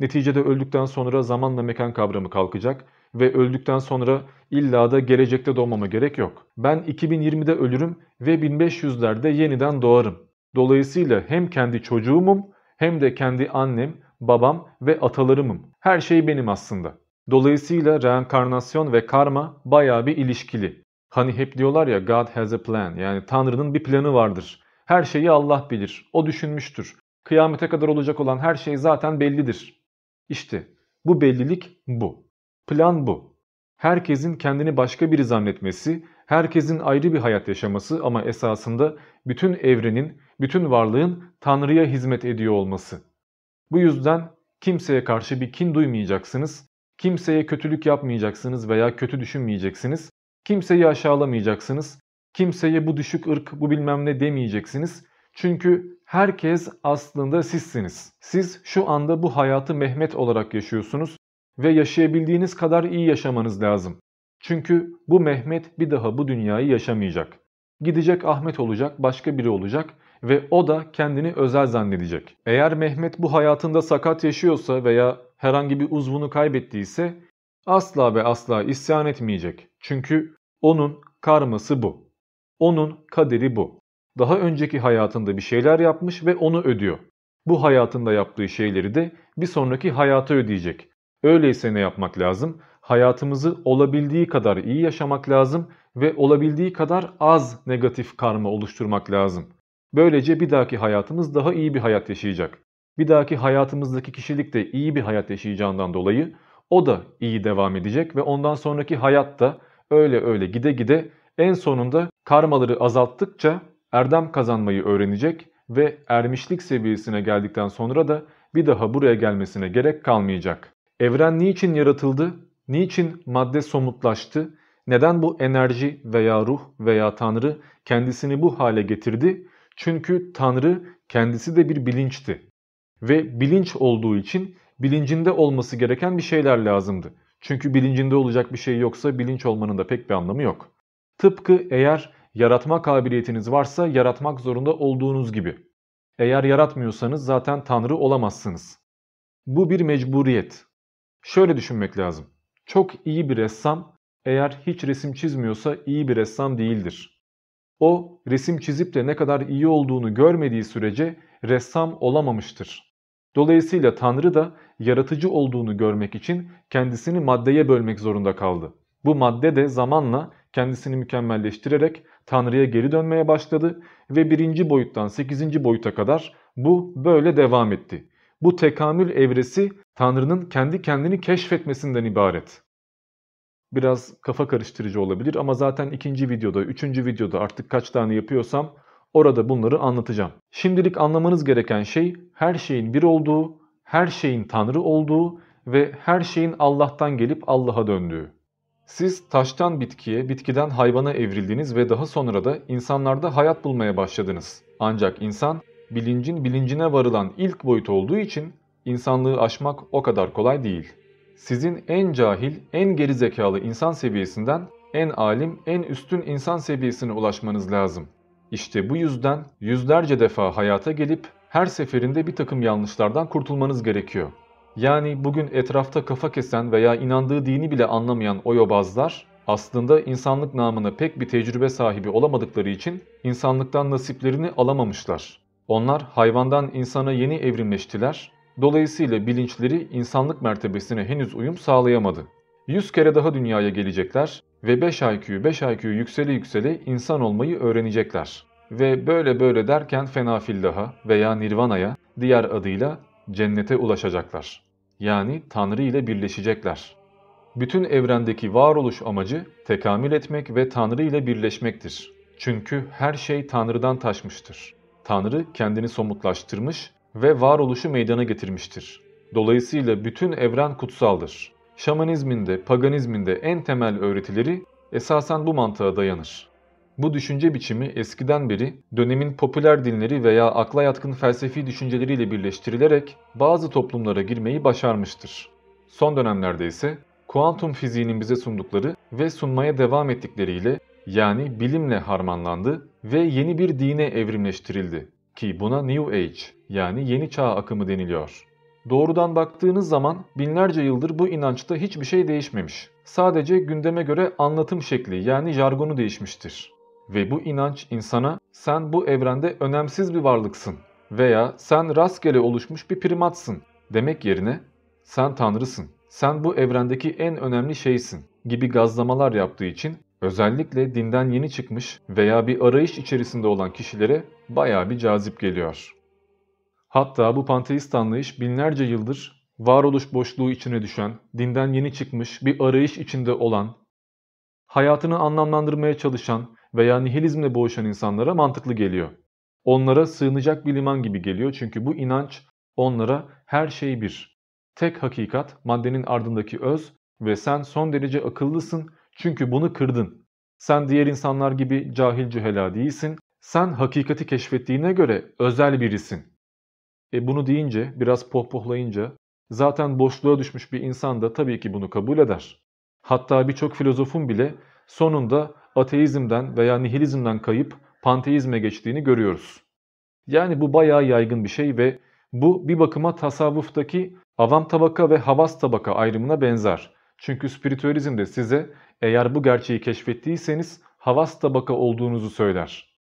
A: Neticede öldükten sonra zamanla mekan kavramı kalkacak ve öldükten sonra illa da gelecekte doğmama gerek yok. Ben 2020'de ölürüm ve 1500'lerde yeniden doğarım. Dolayısıyla hem kendi çocuğumum hem de kendi annem, babam ve atalarımım. Her şey benim aslında. Dolayısıyla reenkarnasyon ve karma baya bir ilişkili. Hani hep diyorlar ya God has a plan yani Tanrı'nın bir planı vardır. Her şeyi Allah bilir, o düşünmüştür. Kıyamete kadar olacak olan her şey zaten bellidir. İşte bu bellilik bu. Plan bu. Herkesin kendini başka biri zannetmesi, herkesin ayrı bir hayat yaşaması ama esasında bütün evrenin, bütün varlığın Tanrı'ya hizmet ediyor olması. Bu yüzden kimseye karşı bir kin duymayacaksınız, kimseye kötülük yapmayacaksınız veya kötü düşünmeyeceksiniz, kimseyi aşağılamayacaksınız, kimseye bu düşük ırk, bu bilmem ne demeyeceksiniz. Çünkü herkes aslında sizsiniz. Siz şu anda bu hayatı Mehmet olarak yaşıyorsunuz ve yaşayabildiğiniz kadar iyi yaşamanız lazım. Çünkü bu Mehmet bir daha bu dünyayı yaşamayacak. Gidecek Ahmet olacak, başka biri olacak ve o da kendini özel zannedecek. Eğer Mehmet bu hayatında sakat yaşıyorsa veya herhangi bir uzvunu kaybettiyse asla ve asla isyan etmeyecek. Çünkü onun karması bu. Onun kaderi bu. Daha önceki hayatında bir şeyler yapmış ve onu ödüyor. Bu hayatında yaptığı şeyleri de bir sonraki hayata ödeyecek. Öyleyse ne yapmak lazım? Hayatımızı olabildiği kadar iyi yaşamak lazım ve olabildiği kadar az negatif karma oluşturmak lazım. Böylece bir dahaki hayatımız daha iyi bir hayat yaşayacak. Bir dahaki hayatımızdaki kişilik de iyi bir hayat yaşayacağından dolayı o da iyi devam edecek ve ondan sonraki hayatta öyle öyle gide gide en sonunda karmaları azalttıkça erdem kazanmayı öğrenecek ve ermişlik seviyesine geldikten sonra da bir daha buraya gelmesine gerek kalmayacak. Evren niçin yaratıldı? Niçin madde somutlaştı? Neden bu enerji veya ruh veya Tanrı kendisini bu hale getirdi? Çünkü Tanrı kendisi de bir bilinçti. Ve bilinç olduğu için bilincinde olması gereken bir şeyler lazımdı. Çünkü bilincinde olacak bir şey yoksa bilinç olmanın da pek bir anlamı yok. Tıpkı eğer yaratma kabiliyetiniz varsa yaratmak zorunda olduğunuz gibi. Eğer yaratmıyorsanız zaten tanrı olamazsınız. Bu bir mecburiyet. Şöyle düşünmek lazım. Çok iyi bir ressam eğer hiç resim çizmiyorsa iyi bir ressam değildir. O resim çizip de ne kadar iyi olduğunu görmediği sürece ressam olamamıştır. Dolayısıyla Tanrı da yaratıcı olduğunu görmek için kendisini maddeye bölmek zorunda kaldı. Bu madde de zamanla kendisini mükemmelleştirerek Tanrı'ya geri dönmeye başladı ve birinci boyuttan sekizinci boyuta kadar bu böyle devam etti. Bu tekamül evresi Tanrı'nın kendi kendini keşfetmesinden ibaret. Biraz kafa karıştırıcı olabilir ama zaten ikinci videoda, üçüncü videoda artık kaç tane yapıyorsam orada bunları anlatacağım. Şimdilik anlamanız gereken şey her şeyin bir olduğu, her şeyin Tanrı olduğu ve her şeyin Allah'tan gelip Allah'a döndüğü. Siz taştan bitkiye, bitkiden hayvana evrildiniz ve daha sonra da insanlarda hayat bulmaya başladınız. Ancak insan bilincin bilincine varılan ilk boyut olduğu için insanlığı aşmak o kadar kolay değil. Sizin en cahil, en geri zekalı insan seviyesinden en alim, en üstün insan seviyesine ulaşmanız lazım. İşte bu yüzden yüzlerce defa hayata gelip her seferinde bir takım yanlışlardan kurtulmanız gerekiyor. Yani bugün etrafta kafa kesen veya inandığı dini bile anlamayan o yobazlar aslında insanlık namına pek bir tecrübe sahibi olamadıkları için insanlıktan nasiplerini alamamışlar. Onlar hayvandan insana yeni evrimleştiler. Dolayısıyla bilinçleri insanlık mertebesine henüz uyum sağlayamadı. 100 kere daha dünyaya gelecekler ve 5 IQ 5 IQ yükseli yükseli insan olmayı öğrenecekler. Ve böyle böyle derken fena fillaha veya nirvanaya diğer adıyla cennete ulaşacaklar. Yani Tanrı ile birleşecekler. Bütün evrendeki varoluş amacı tekamül etmek ve Tanrı ile birleşmektir. Çünkü her şey Tanrı'dan taşmıştır. Tanrı kendini somutlaştırmış ve varoluşu meydana getirmiştir. Dolayısıyla bütün evren kutsaldır. Şamanizminde, paganizminde en temel öğretileri esasen bu mantığa dayanır. Bu düşünce biçimi eskiden beri dönemin popüler dinleri veya akla yatkın felsefi düşünceleriyle birleştirilerek bazı toplumlara girmeyi başarmıştır. Son dönemlerde ise kuantum fiziğinin bize sundukları ve sunmaya devam ettikleriyle yani bilimle harmanlandı ve yeni bir dine evrimleştirildi ki buna New Age yani yeni çağ akımı deniliyor. Doğrudan baktığınız zaman binlerce yıldır bu inançta hiçbir şey değişmemiş. Sadece gündeme göre anlatım şekli yani jargonu değişmiştir. Ve bu inanç insana sen bu evrende önemsiz bir varlıksın veya sen rastgele oluşmuş bir primatsın demek yerine sen tanrısın, sen bu evrendeki en önemli şeysin gibi gazlamalar yaptığı için özellikle dinden yeni çıkmış veya bir arayış içerisinde olan kişilere baya bir cazip geliyor. Hatta bu panteist anlayış binlerce yıldır varoluş boşluğu içine düşen, dinden yeni çıkmış bir arayış içinde olan, hayatını anlamlandırmaya çalışan veya nihilizmle boğuşan insanlara mantıklı geliyor. Onlara sığınacak bir liman gibi geliyor çünkü bu inanç onlara her şey bir. Tek hakikat maddenin ardındaki öz ve sen son derece akıllısın çünkü bunu kırdın. Sen diğer insanlar gibi cahil cühela değilsin. Sen hakikati keşfettiğine göre özel birisin. E bunu deyince, biraz pohpohlayınca zaten boşluğa düşmüş bir insan da tabii ki bunu kabul eder. Hatta birçok filozofun bile sonunda ateizmden veya nihilizmden kayıp panteizme geçtiğini görüyoruz. Yani bu bayağı yaygın bir şey ve bu bir bakıma tasavvuftaki avam tabaka ve havas tabaka ayrımına benzer. Çünkü spiritüalizm de size eğer bu gerçeği keşfettiyseniz havas tabaka olduğunuzu söyler.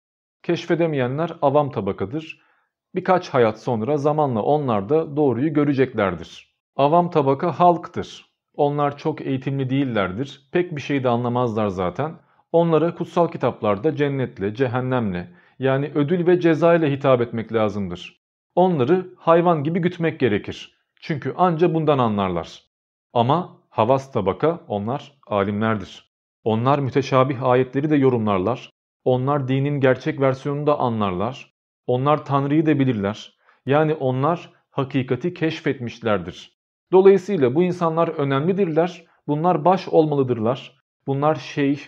A: Keşfedemeyenler avam tabakadır. Birkaç hayat sonra zamanla onlar da doğruyu göreceklerdir. Avam tabaka halktır. Onlar çok eğitimli değillerdir. Pek bir şey de anlamazlar zaten. Onlara kutsal kitaplarda cennetle, cehennemle yani ödül ve ceza ile hitap etmek lazımdır. Onları hayvan gibi gütmek gerekir. Çünkü anca bundan anlarlar. Ama havas tabaka onlar alimlerdir. Onlar müteşabih ayetleri de yorumlarlar. Onlar dinin gerçek versiyonunu da anlarlar. Onlar Tanrı'yı da bilirler. Yani onlar hakikati keşfetmişlerdir. Dolayısıyla bu insanlar önemlidirler. Bunlar baş olmalıdırlar. Bunlar şeyh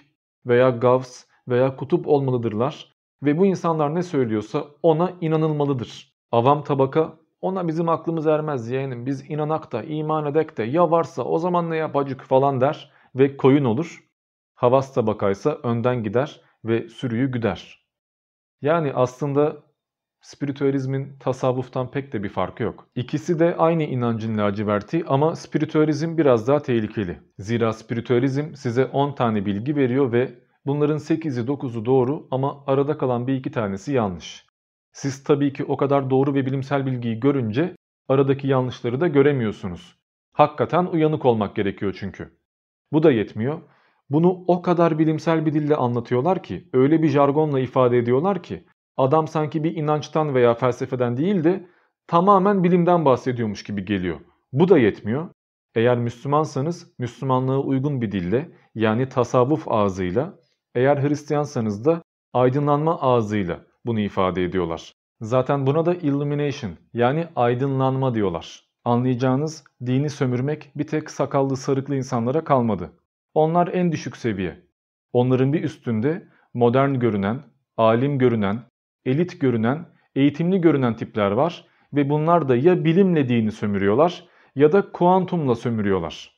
A: veya gavs veya kutup olmalıdırlar. Ve bu insanlar ne söylüyorsa ona inanılmalıdır. Avam tabaka Ona bizim aklımız ermez yeğenim. Biz inanak da, iman edek de ya varsa o zaman ne yapacak falan der ve koyun olur. Havas tabakaysa önden gider ve sürüyü güder. Yani aslında spiritüalizmin tasavvuftan pek de bir farkı yok. İkisi de aynı inancın laciverti ama spiritüalizm biraz daha tehlikeli. Zira spiritüalizm size 10 tane bilgi veriyor ve bunların 8'i 9'u doğru ama arada kalan bir iki tanesi yanlış. Siz tabii ki o kadar doğru ve bilimsel bilgiyi görünce aradaki yanlışları da göremiyorsunuz. Hakikaten uyanık olmak gerekiyor çünkü. Bu da yetmiyor. Bunu o kadar bilimsel bir dille anlatıyorlar ki, öyle bir jargonla ifade ediyorlar ki adam sanki bir inançtan veya felsefeden değil de tamamen bilimden bahsediyormuş gibi geliyor. Bu da yetmiyor. Eğer Müslümansanız Müslümanlığa uygun bir dille yani tasavvuf ağzıyla, eğer Hristiyansanız da aydınlanma ağzıyla bunu ifade ediyorlar. Zaten buna da illumination yani aydınlanma diyorlar. Anlayacağınız dini sömürmek bir tek sakallı sarıklı insanlara kalmadı. Onlar en düşük seviye. Onların bir üstünde modern görünen, alim görünen, elit görünen, eğitimli görünen tipler var ve bunlar da ya bilimle dini sömürüyorlar ya da kuantumla sömürüyorlar.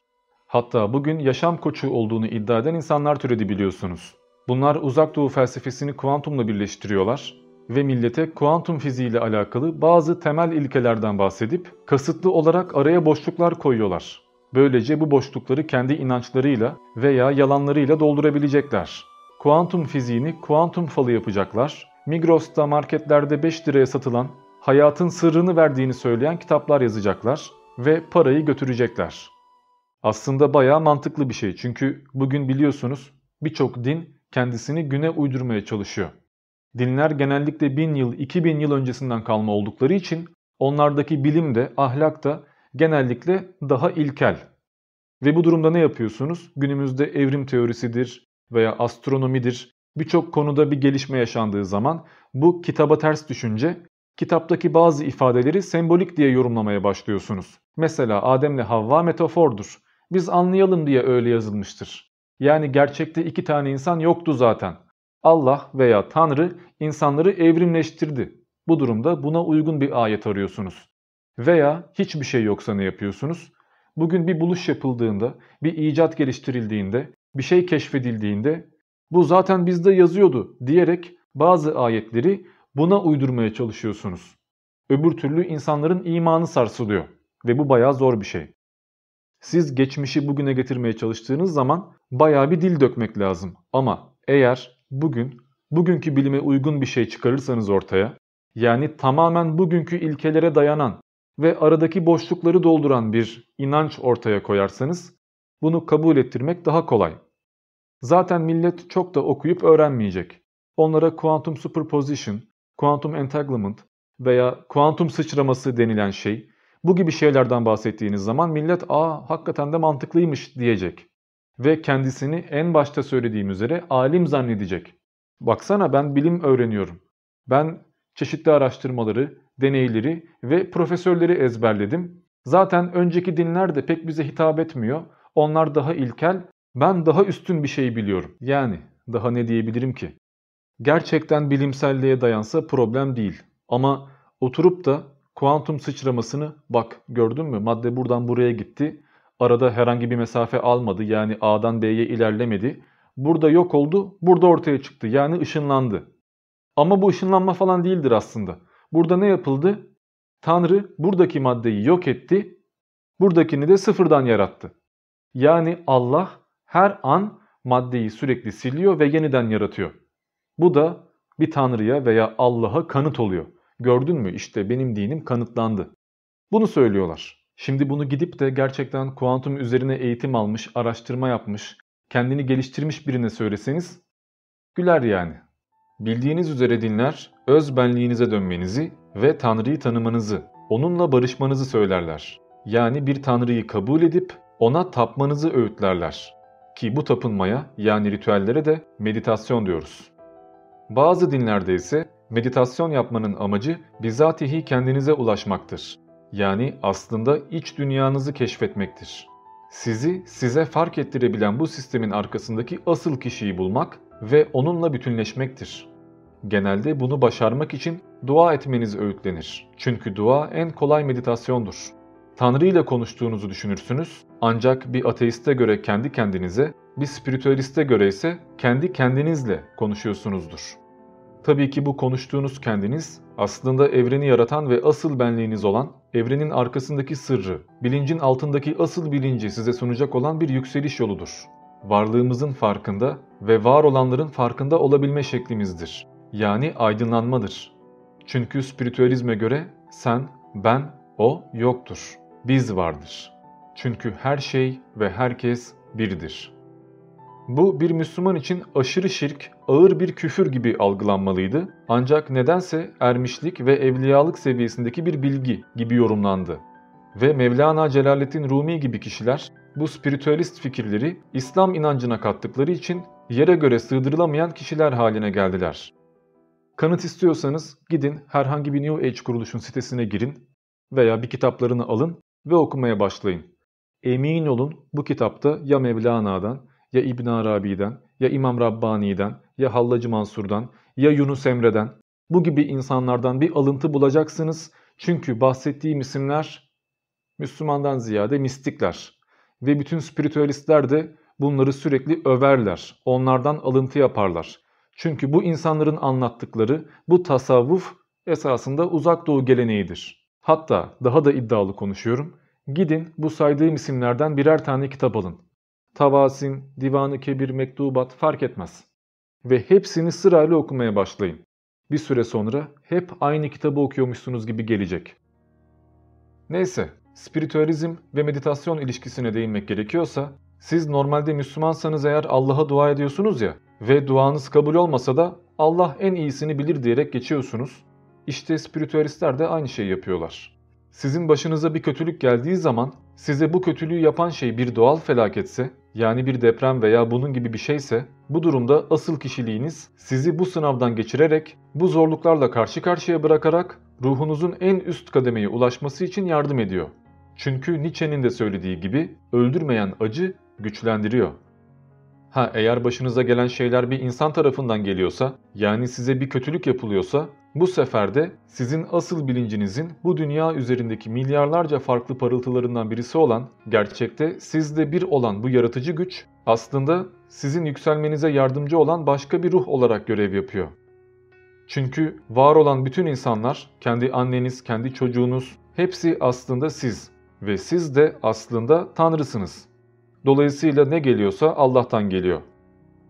A: Hatta bugün yaşam koçu olduğunu iddia eden insanlar türedi biliyorsunuz. Bunlar uzak doğu felsefesini kuantumla birleştiriyorlar ve millete kuantum fiziği ile alakalı bazı temel ilkelerden bahsedip kasıtlı olarak araya boşluklar koyuyorlar. Böylece bu boşlukları kendi inançlarıyla veya yalanlarıyla doldurabilecekler. Kuantum fiziğini kuantum falı yapacaklar. Migros'ta marketlerde 5 liraya satılan hayatın sırrını verdiğini söyleyen kitaplar yazacaklar ve parayı götürecekler. Aslında bayağı mantıklı bir şey çünkü bugün biliyorsunuz birçok din kendisini güne uydurmaya çalışıyor. Dinler genellikle 1000 yıl, 2000 yıl öncesinden kalma oldukları için onlardaki bilim de ahlak da genellikle daha ilkel. Ve bu durumda ne yapıyorsunuz? Günümüzde evrim teorisidir veya astronomidir. Birçok konuda bir gelişme yaşandığı zaman bu kitaba ters düşünce kitaptaki bazı ifadeleri sembolik diye yorumlamaya başlıyorsunuz. Mesela Adem'le Havva metafordur. Biz anlayalım diye öyle yazılmıştır. Yani gerçekte iki tane insan yoktu zaten. Allah veya Tanrı insanları evrimleştirdi. Bu durumda buna uygun bir ayet arıyorsunuz. Veya hiçbir şey yoksa ne yapıyorsunuz? Bugün bir buluş yapıldığında, bir icat geliştirildiğinde, bir şey keşfedildiğinde bu zaten bizde yazıyordu diyerek bazı ayetleri buna uydurmaya çalışıyorsunuz. Öbür türlü insanların imanı sarsılıyor ve bu bayağı zor bir şey. Siz geçmişi bugüne getirmeye çalıştığınız zaman bayağı bir dil dökmek lazım. Ama eğer bugün bugünkü bilime uygun bir şey çıkarırsanız ortaya, yani tamamen bugünkü ilkelere dayanan ve aradaki boşlukları dolduran bir inanç ortaya koyarsanız bunu kabul ettirmek daha kolay. Zaten millet çok da okuyup öğrenmeyecek. Onlara kuantum superposition, kuantum entanglement veya kuantum sıçraması denilen şey bu gibi şeylerden bahsettiğiniz zaman millet aa hakikaten de mantıklıymış diyecek. Ve kendisini en başta söylediğim üzere alim zannedecek. Baksana ben bilim öğreniyorum. Ben çeşitli araştırmaları, deneyleri ve profesörleri ezberledim. Zaten önceki dinler de pek bize hitap etmiyor. Onlar daha ilkel, ben daha üstün bir şey biliyorum. Yani daha ne diyebilirim ki? Gerçekten bilimselliğe dayansa problem değil. Ama oturup da kuantum sıçramasını bak gördün mü madde buradan buraya gitti. Arada herhangi bir mesafe almadı yani A'dan B'ye ilerlemedi. Burada yok oldu, burada ortaya çıktı yani ışınlandı. Ama bu ışınlanma falan değildir aslında. Burada ne yapıldı? Tanrı buradaki maddeyi yok etti, buradakini de sıfırdan yarattı. Yani Allah her an maddeyi sürekli siliyor ve yeniden yaratıyor. Bu da bir Tanrı'ya veya Allah'a kanıt oluyor. Gördün mü işte benim dinim kanıtlandı. Bunu söylüyorlar. Şimdi bunu gidip de gerçekten kuantum üzerine eğitim almış, araştırma yapmış, kendini geliştirmiş birine söyleseniz güler yani. Bildiğiniz üzere dinler öz benliğinize dönmenizi ve Tanrı'yı tanımanızı, onunla barışmanızı söylerler. Yani bir Tanrı'yı kabul edip ona tapmanızı öğütlerler. Ki bu tapınmaya yani ritüellere de meditasyon diyoruz. Bazı dinlerde ise meditasyon yapmanın amacı bizatihi kendinize ulaşmaktır. Yani aslında iç dünyanızı keşfetmektir. Sizi size fark ettirebilen bu sistemin arkasındaki asıl kişiyi bulmak ve onunla bütünleşmektir. genelde bunu başarmak için dua etmeniz öğütlenir. Çünkü dua en kolay meditasyondur. Tanrı ile konuştuğunuzu düşünürsünüz ancak bir ateiste göre kendi kendinize, bir spiritüaliste göre ise kendi kendinizle konuşuyorsunuzdur. Tabii ki bu konuştuğunuz kendiniz aslında evreni yaratan ve asıl benliğiniz olan, evrenin arkasındaki sırrı, bilincin altındaki asıl bilinci size sunacak olan bir yükseliş yoludur. Varlığımızın farkında ve var olanların farkında olabilme şeklimizdir. Yani aydınlanmadır. Çünkü spiritüalizme göre sen, ben, o yoktur. Biz vardır. Çünkü her şey ve herkes birdir. Bu bir Müslüman için aşırı şirk, ağır bir küfür gibi algılanmalıydı. Ancak nedense ermişlik ve evliyalık seviyesindeki bir bilgi gibi yorumlandı. Ve Mevlana Celaleddin Rumi gibi kişiler bu spiritüalist fikirleri İslam inancına kattıkları için yere göre sığdırılamayan kişiler haline geldiler. Kanıt istiyorsanız gidin herhangi bir New Age kuruluşun sitesine girin veya bir kitaplarını alın ve okumaya başlayın. Emin olun bu kitapta ya Mevlana'dan ya İbn Arabi'den, ya İmam Rabbani'den, ya Hallacı Mansur'dan, ya Yunus Emre'den bu gibi insanlardan bir alıntı bulacaksınız. Çünkü bahsettiğim isimler Müslümandan ziyade mistikler. Ve bütün spiritüalistler de bunları sürekli överler. Onlardan alıntı yaparlar. Çünkü bu insanların anlattıkları bu tasavvuf esasında uzak doğu geleneğidir. Hatta daha da iddialı konuşuyorum. Gidin bu saydığım isimlerden birer tane kitap alın. Tavasin, Divanı Kebir, Mektubat fark etmez. Ve hepsini sırayla okumaya başlayın. Bir süre sonra hep aynı kitabı okuyormuşsunuz gibi gelecek. Neyse, spiritüalizm ve meditasyon ilişkisine değinmek gerekiyorsa, siz normalde Müslümansanız eğer Allah'a dua ediyorsunuz ya ve duanız kabul olmasa da Allah en iyisini bilir diyerek geçiyorsunuz. İşte spiritüalistler de aynı şeyi yapıyorlar. Sizin başınıza bir kötülük geldiği zaman size bu kötülüğü yapan şey bir doğal felaketse yani bir deprem veya bunun gibi bir şeyse bu durumda asıl kişiliğiniz sizi bu sınavdan geçirerek bu zorluklarla karşı karşıya bırakarak ruhunuzun en üst kademeye ulaşması için yardım ediyor. Çünkü Nietzsche'nin de söylediği gibi öldürmeyen acı güçlendiriyor. Ha eğer başınıza gelen şeyler bir insan tarafından geliyorsa, yani size bir kötülük yapılıyorsa, bu sefer de sizin asıl bilincinizin bu dünya üzerindeki milyarlarca farklı parıltılarından birisi olan, gerçekte sizde bir olan bu yaratıcı güç, aslında sizin yükselmenize yardımcı olan başka bir ruh olarak görev yapıyor. Çünkü var olan bütün insanlar, kendi anneniz, kendi çocuğunuz, hepsi aslında siz ve siz de aslında Tanrısınız. Dolayısıyla ne geliyorsa Allah'tan geliyor.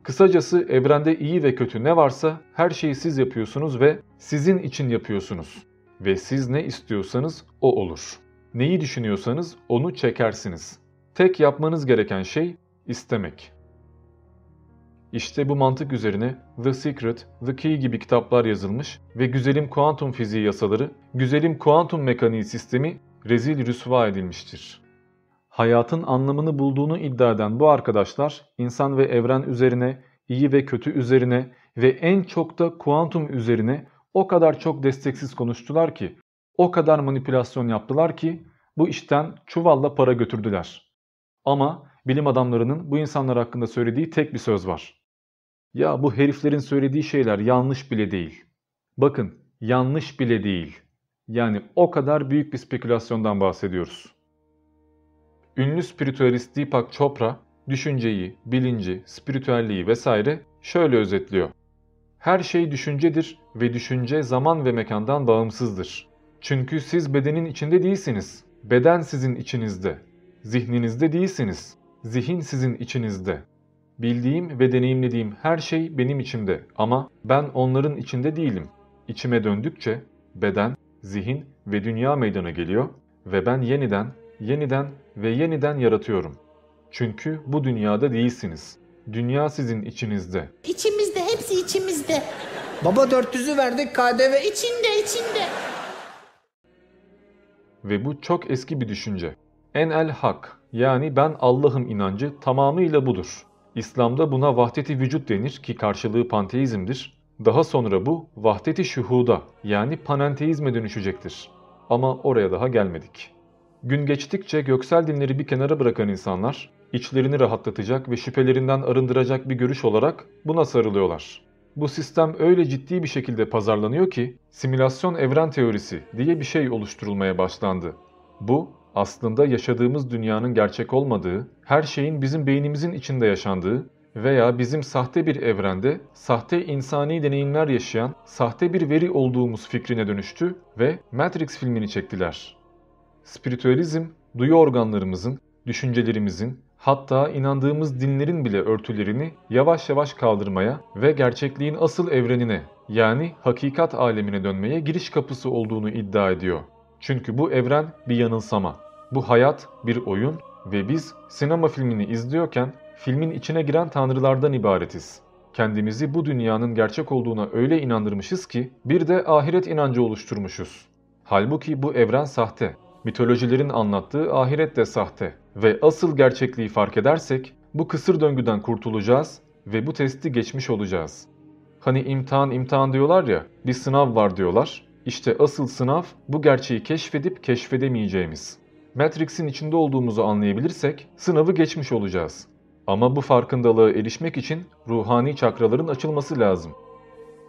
A: Kısacası evrende iyi ve kötü ne varsa her şeyi siz yapıyorsunuz ve sizin için yapıyorsunuz. Ve siz ne istiyorsanız o olur. Neyi düşünüyorsanız onu çekersiniz. Tek yapmanız gereken şey istemek. İşte bu mantık üzerine The Secret, The Key gibi kitaplar yazılmış ve güzelim kuantum fiziği yasaları, güzelim kuantum mekaniği sistemi rezil rüsva edilmiştir hayatın anlamını bulduğunu iddia eden bu arkadaşlar insan ve evren üzerine, iyi ve kötü üzerine ve en çok da kuantum üzerine o kadar çok desteksiz konuştular ki, o kadar manipülasyon yaptılar ki bu işten çuvalla para götürdüler. Ama bilim adamlarının bu insanlar hakkında söylediği tek bir söz var. Ya bu heriflerin söylediği şeyler yanlış bile değil. Bakın yanlış bile değil. Yani o kadar büyük bir spekülasyondan bahsediyoruz. Ünlü spiritüalist Deepak Chopra, düşünceyi, bilinci, spiritüelliği vesaire şöyle özetliyor. Her şey düşüncedir ve düşünce zaman ve mekandan bağımsızdır. Çünkü siz bedenin içinde değilsiniz. Beden sizin içinizde. Zihninizde değilsiniz. Zihin sizin içinizde. Bildiğim ve deneyimlediğim her şey benim içimde ama ben onların içinde değilim. İçime döndükçe beden, zihin ve dünya meydana geliyor ve ben yeniden yeniden ve yeniden yaratıyorum. Çünkü bu dünyada değilsiniz. Dünya sizin içinizde.
B: İçimizde, hepsi içimizde.
C: Baba 400'ü verdik KDV.
B: İçinde, içinde.
A: Ve bu çok eski bir düşünce. En el hak yani ben Allah'ım inancı tamamıyla budur. İslam'da buna vahdeti vücut denir ki karşılığı panteizmdir. Daha sonra bu vahdeti şuhuda yani panenteizme dönüşecektir. Ama oraya daha gelmedik. Gün geçtikçe göksel dinleri bir kenara bırakan insanlar, içlerini rahatlatacak ve şüphelerinden arındıracak bir görüş olarak buna sarılıyorlar. bu sistem öyle ciddi bir şekilde pazarlanıyor ki simülasyon evren teorisi diye bir şey oluşturulmaya başlandı. Bu aslında yaşadığımız dünyanın gerçek olmadığı, her şeyin bizim beynimizin içinde yaşandığı veya bizim sahte bir evrende sahte insani deneyimler yaşayan sahte bir veri olduğumuz fikrine dönüştü ve Matrix filmini çektiler. Spiritüalizm, duyu organlarımızın, düşüncelerimizin, hatta inandığımız dinlerin bile örtülerini yavaş yavaş kaldırmaya ve gerçekliğin asıl evrenine yani hakikat alemine dönmeye giriş kapısı olduğunu iddia ediyor. Çünkü bu evren bir yanılsama. Bu hayat bir oyun ve biz sinema filmini izliyorken filmin içine giren tanrılardan ibaretiz. Kendimizi bu dünyanın gerçek olduğuna öyle inandırmışız ki bir de ahiret inancı oluşturmuşuz. Halbuki bu evren sahte. Mitolojilerin anlattığı ahiret de sahte. Ve asıl gerçekliği fark edersek bu kısır döngüden kurtulacağız ve bu testi geçmiş olacağız. Hani imtihan imtihan diyorlar ya, bir sınav var diyorlar. İşte asıl sınav bu gerçeği keşfedip keşfedemeyeceğimiz. Matrix'in içinde olduğumuzu anlayabilirsek sınavı geçmiş olacağız. Ama bu farkındalığa erişmek için ruhani çakraların açılması lazım.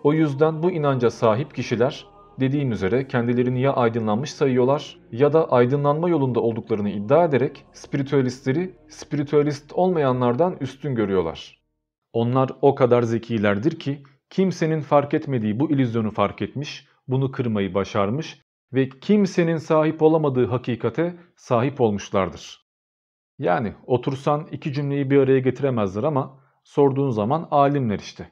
A: O yüzden bu inanca sahip kişiler dediğim üzere kendilerini ya aydınlanmış sayıyorlar ya da aydınlanma yolunda olduklarını iddia ederek spiritüalistleri spiritüalist olmayanlardan üstün görüyorlar. Onlar o kadar zekilerdir ki kimsenin fark etmediği bu illüzyonu fark etmiş, bunu kırmayı başarmış ve kimsenin sahip olamadığı hakikate sahip olmuşlardır. Yani otursan iki cümleyi bir araya getiremezler ama sorduğun zaman alimler işte.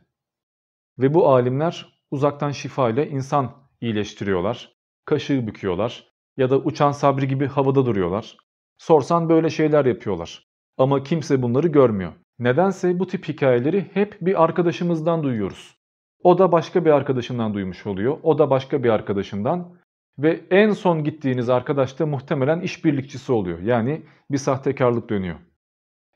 A: Ve bu alimler uzaktan şifa ile insan iyileştiriyorlar, kaşığı büküyorlar ya da uçan sabri gibi havada duruyorlar. Sorsan böyle şeyler yapıyorlar. Ama kimse bunları görmüyor. Nedense bu tip hikayeleri hep bir arkadaşımızdan duyuyoruz. O da başka bir arkadaşından duymuş oluyor. O da başka bir arkadaşından ve en son gittiğiniz arkadaş da muhtemelen işbirlikçisi oluyor. Yani bir sahtekarlık dönüyor.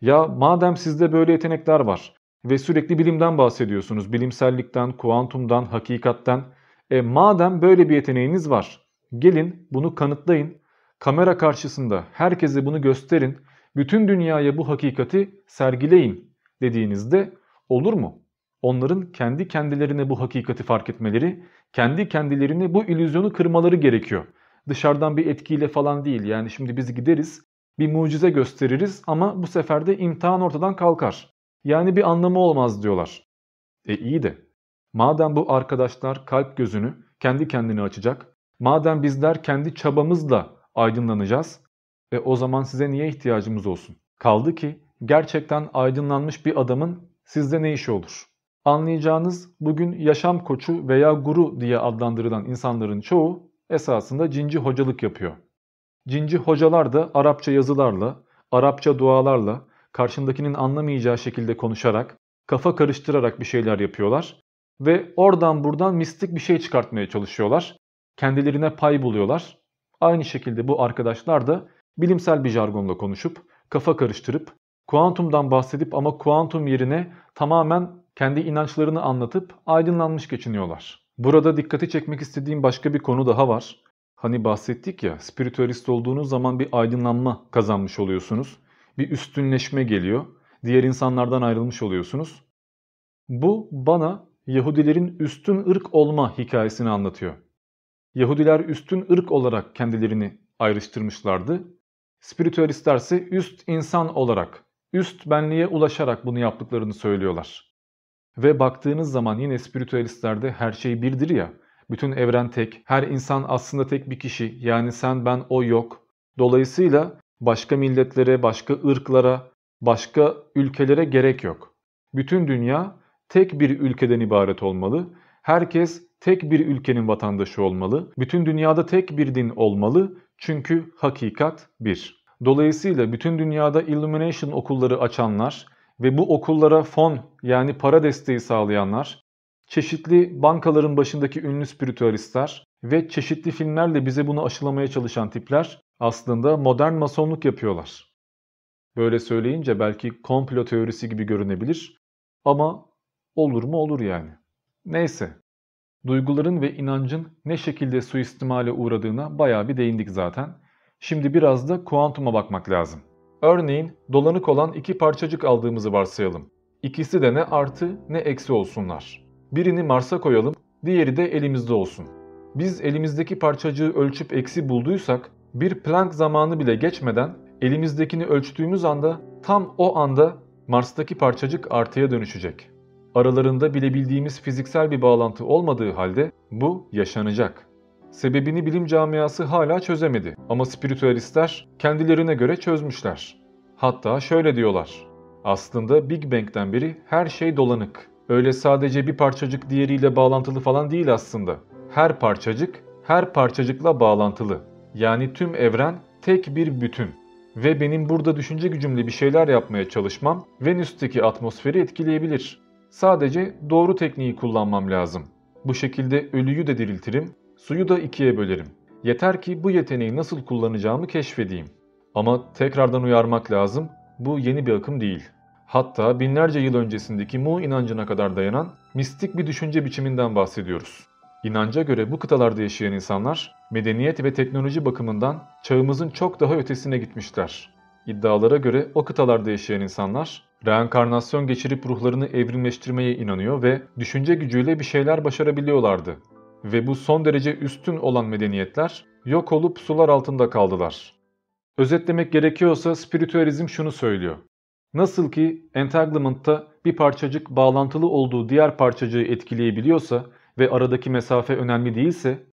A: Ya madem sizde böyle yetenekler var ve sürekli bilimden bahsediyorsunuz, bilimsellikten, kuantumdan, hakikatten. E madem böyle bir yeteneğiniz var, gelin bunu kanıtlayın. Kamera karşısında herkese bunu gösterin. Bütün dünyaya bu hakikati sergileyin dediğinizde olur mu? Onların kendi kendilerine bu hakikati fark etmeleri, kendi kendilerine bu illüzyonu kırmaları gerekiyor. Dışarıdan bir etkiyle falan değil. Yani şimdi biz gideriz, bir mucize gösteririz ama bu sefer de imtihan ortadan kalkar. Yani bir anlamı olmaz diyorlar. E iyi de madem bu arkadaşlar kalp gözünü kendi kendine açacak, madem bizler kendi çabamızla aydınlanacağız, e o zaman size niye ihtiyacımız olsun? Kaldı ki gerçekten aydınlanmış bir adamın sizde ne işi olur? Anlayacağınız bugün yaşam koçu veya guru diye adlandırılan insanların çoğu esasında cinci hocalık yapıyor. Cinci hocalar da Arapça yazılarla, Arapça dualarla, karşındakinin anlamayacağı şekilde konuşarak, kafa karıştırarak bir şeyler yapıyorlar ve oradan buradan mistik bir şey çıkartmaya çalışıyorlar. Kendilerine pay buluyorlar. Aynı şekilde bu arkadaşlar da bilimsel bir jargonla konuşup, kafa karıştırıp, kuantumdan bahsedip ama kuantum yerine tamamen kendi inançlarını anlatıp aydınlanmış geçiniyorlar. Burada dikkati çekmek istediğim başka bir konu daha var. Hani bahsettik ya, spiritüalist olduğunuz zaman bir aydınlanma kazanmış oluyorsunuz. Bir üstünleşme geliyor. Diğer insanlardan ayrılmış oluyorsunuz. Bu bana Yahudilerin üstün ırk olma hikayesini anlatıyor. Yahudiler üstün ırk olarak kendilerini ayrıştırmışlardı. Spiritüalistler ise üst insan olarak, üst benliğe ulaşarak bunu yaptıklarını söylüyorlar. Ve baktığınız zaman yine spiritüalistlerde her şey birdir ya. Bütün evren tek, her insan aslında tek bir kişi. Yani sen, ben, o yok. Dolayısıyla başka milletlere, başka ırklara, başka ülkelere gerek yok. Bütün dünya tek bir ülkeden ibaret olmalı. Herkes tek bir ülkenin vatandaşı olmalı. Bütün dünyada tek bir din olmalı. Çünkü hakikat bir. Dolayısıyla bütün dünyada Illumination okulları açanlar, ve bu okullara fon yani para desteği sağlayanlar, çeşitli bankaların başındaki ünlü spiritüalistler ve çeşitli filmlerle bize bunu aşılamaya çalışan tipler aslında modern masonluk yapıyorlar. Böyle söyleyince belki komplo teorisi gibi görünebilir ama olur mu olur yani. Neyse, duyguların ve inancın ne şekilde suistimale uğradığına bayağı bir değindik zaten. Şimdi biraz da kuantuma bakmak lazım. Örneğin dolanık olan iki parçacık aldığımızı varsayalım. İkisi de ne artı ne eksi olsunlar. Birini Mars'a koyalım, diğeri de elimizde olsun. Biz elimizdeki parçacığı ölçüp eksi bulduysak bir Planck zamanı bile geçmeden elimizdekini ölçtüğümüz anda tam o anda Mars'taki parçacık artıya dönüşecek. Aralarında bilebildiğimiz fiziksel bir bağlantı olmadığı halde bu yaşanacak. Sebebini bilim camiası hala çözemedi ama spiritüalistler kendilerine göre çözmüşler. Hatta şöyle diyorlar. Aslında Big Bang'den beri her şey dolanık. Öyle sadece bir parçacık diğeriyle bağlantılı falan değil aslında. Her parçacık her parçacıkla bağlantılı. Yani tüm evren tek bir bütün. Ve benim burada düşünce gücümle bir şeyler yapmaya çalışmam Venüs'teki atmosferi etkileyebilir. Sadece doğru tekniği kullanmam lazım. Bu şekilde ölüyü de diriltirim, suyu da ikiye bölerim. Yeter ki bu yeteneği nasıl kullanacağımı keşfedeyim. Ama tekrardan uyarmak lazım, bu yeni bir akım değil. Hatta binlerce yıl öncesindeki Mu inancına kadar dayanan mistik bir düşünce biçiminden bahsediyoruz. İnanca göre bu kıtalarda yaşayan insanlar medeniyet ve teknoloji bakımından çağımızın çok daha ötesine gitmişler. İddialara göre o kıtalarda yaşayan insanlar reenkarnasyon geçirip ruhlarını evrimleştirmeye inanıyor ve düşünce gücüyle bir şeyler başarabiliyorlardı. Ve bu son derece üstün olan medeniyetler yok olup sular altında kaldılar. Özetlemek gerekiyorsa spiritüalizm şunu söylüyor. Nasıl ki entanglement'ta bir parçacık bağlantılı olduğu diğer parçacığı etkileyebiliyorsa ve aradaki mesafe önemli değilse,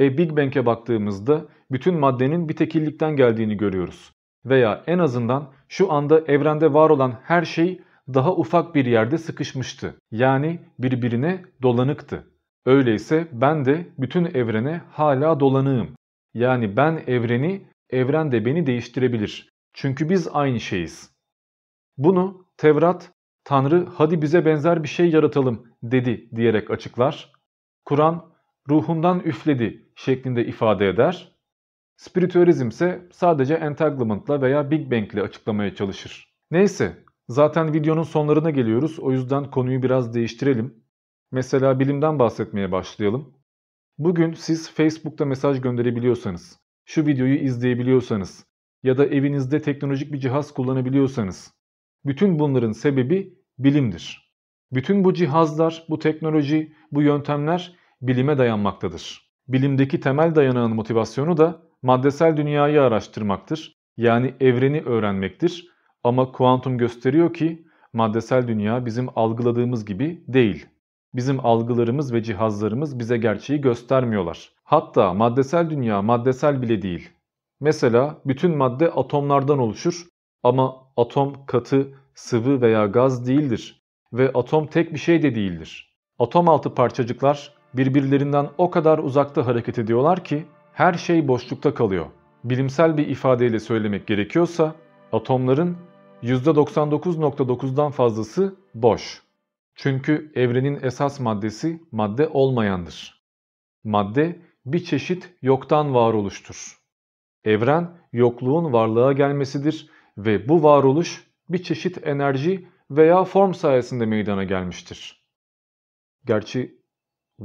A: e Big Bang'e baktığımızda bütün maddenin bir tekillikten geldiğini görüyoruz. Veya en azından şu anda evrende var olan her şey daha ufak bir yerde sıkışmıştı. Yani birbirine dolanıktı. Öyleyse ben de bütün evrene hala dolanığım. Yani ben evreni, evren de beni değiştirebilir. Çünkü biz aynı şeyiz. Bunu Tevrat, Tanrı hadi bize benzer bir şey yaratalım dedi diyerek açıklar. Kur'an ruhundan üfledi şeklinde ifade eder. Spiritüalizm ise sadece entanglement'la veya Big Bang ile açıklamaya çalışır. Neyse, zaten videonun sonlarına geliyoruz. O yüzden konuyu biraz değiştirelim. Mesela bilimden bahsetmeye başlayalım. Bugün siz Facebook'ta mesaj gönderebiliyorsanız, şu videoyu izleyebiliyorsanız ya da evinizde teknolojik bir cihaz kullanabiliyorsanız, bütün bunların sebebi bilimdir. Bütün bu cihazlar, bu teknoloji, bu yöntemler bilime dayanmaktadır. Bilimdeki temel dayanağın motivasyonu da maddesel dünyayı araştırmaktır. Yani evreni öğrenmektir. Ama kuantum gösteriyor ki maddesel dünya bizim algıladığımız gibi değil. Bizim algılarımız ve cihazlarımız bize gerçeği göstermiyorlar. Hatta maddesel dünya maddesel bile değil. Mesela bütün madde atomlardan oluşur ama atom katı, sıvı veya gaz değildir ve atom tek bir şey de değildir. Atom altı parçacıklar birbirlerinden o kadar uzakta hareket ediyorlar ki her şey boşlukta kalıyor. Bilimsel bir ifadeyle söylemek gerekiyorsa atomların %99.9'dan fazlası boş. Çünkü evrenin esas maddesi madde olmayandır. Madde bir çeşit yoktan varoluştur. Evren yokluğun varlığa gelmesidir ve bu varoluş bir çeşit enerji veya form sayesinde meydana gelmiştir. Gerçi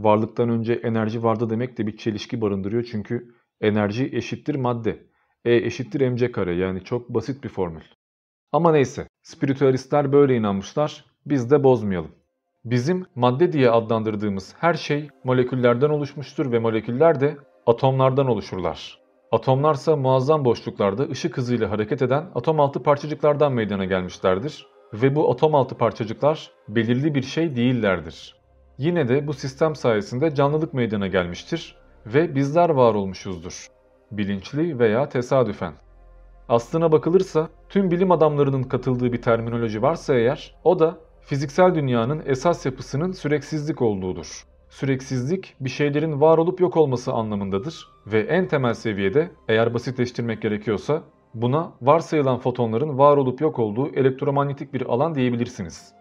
A: varlıktan önce enerji vardı demek de bir çelişki barındırıyor çünkü enerji eşittir madde. E eşittir mc kare yani çok basit bir formül. Ama neyse spiritüalistler böyle inanmışlar biz de bozmayalım. Bizim madde diye adlandırdığımız her şey moleküllerden oluşmuştur ve moleküller de atomlardan oluşurlar. Atomlarsa muazzam boşluklarda ışık hızıyla hareket eden atom altı parçacıklardan meydana gelmişlerdir ve bu atom altı parçacıklar belirli bir şey değillerdir. Yine de bu sistem sayesinde canlılık meydana gelmiştir ve bizler var olmuşuzdur. Bilinçli veya tesadüfen. Aslına bakılırsa tüm bilim adamlarının katıldığı bir terminoloji varsa eğer o da fiziksel dünyanın esas yapısının süreksizlik olduğudur. Süreksizlik bir şeylerin var olup yok olması anlamındadır ve en temel seviyede eğer basitleştirmek gerekiyorsa buna varsayılan fotonların var olup yok olduğu elektromanyetik bir alan diyebilirsiniz.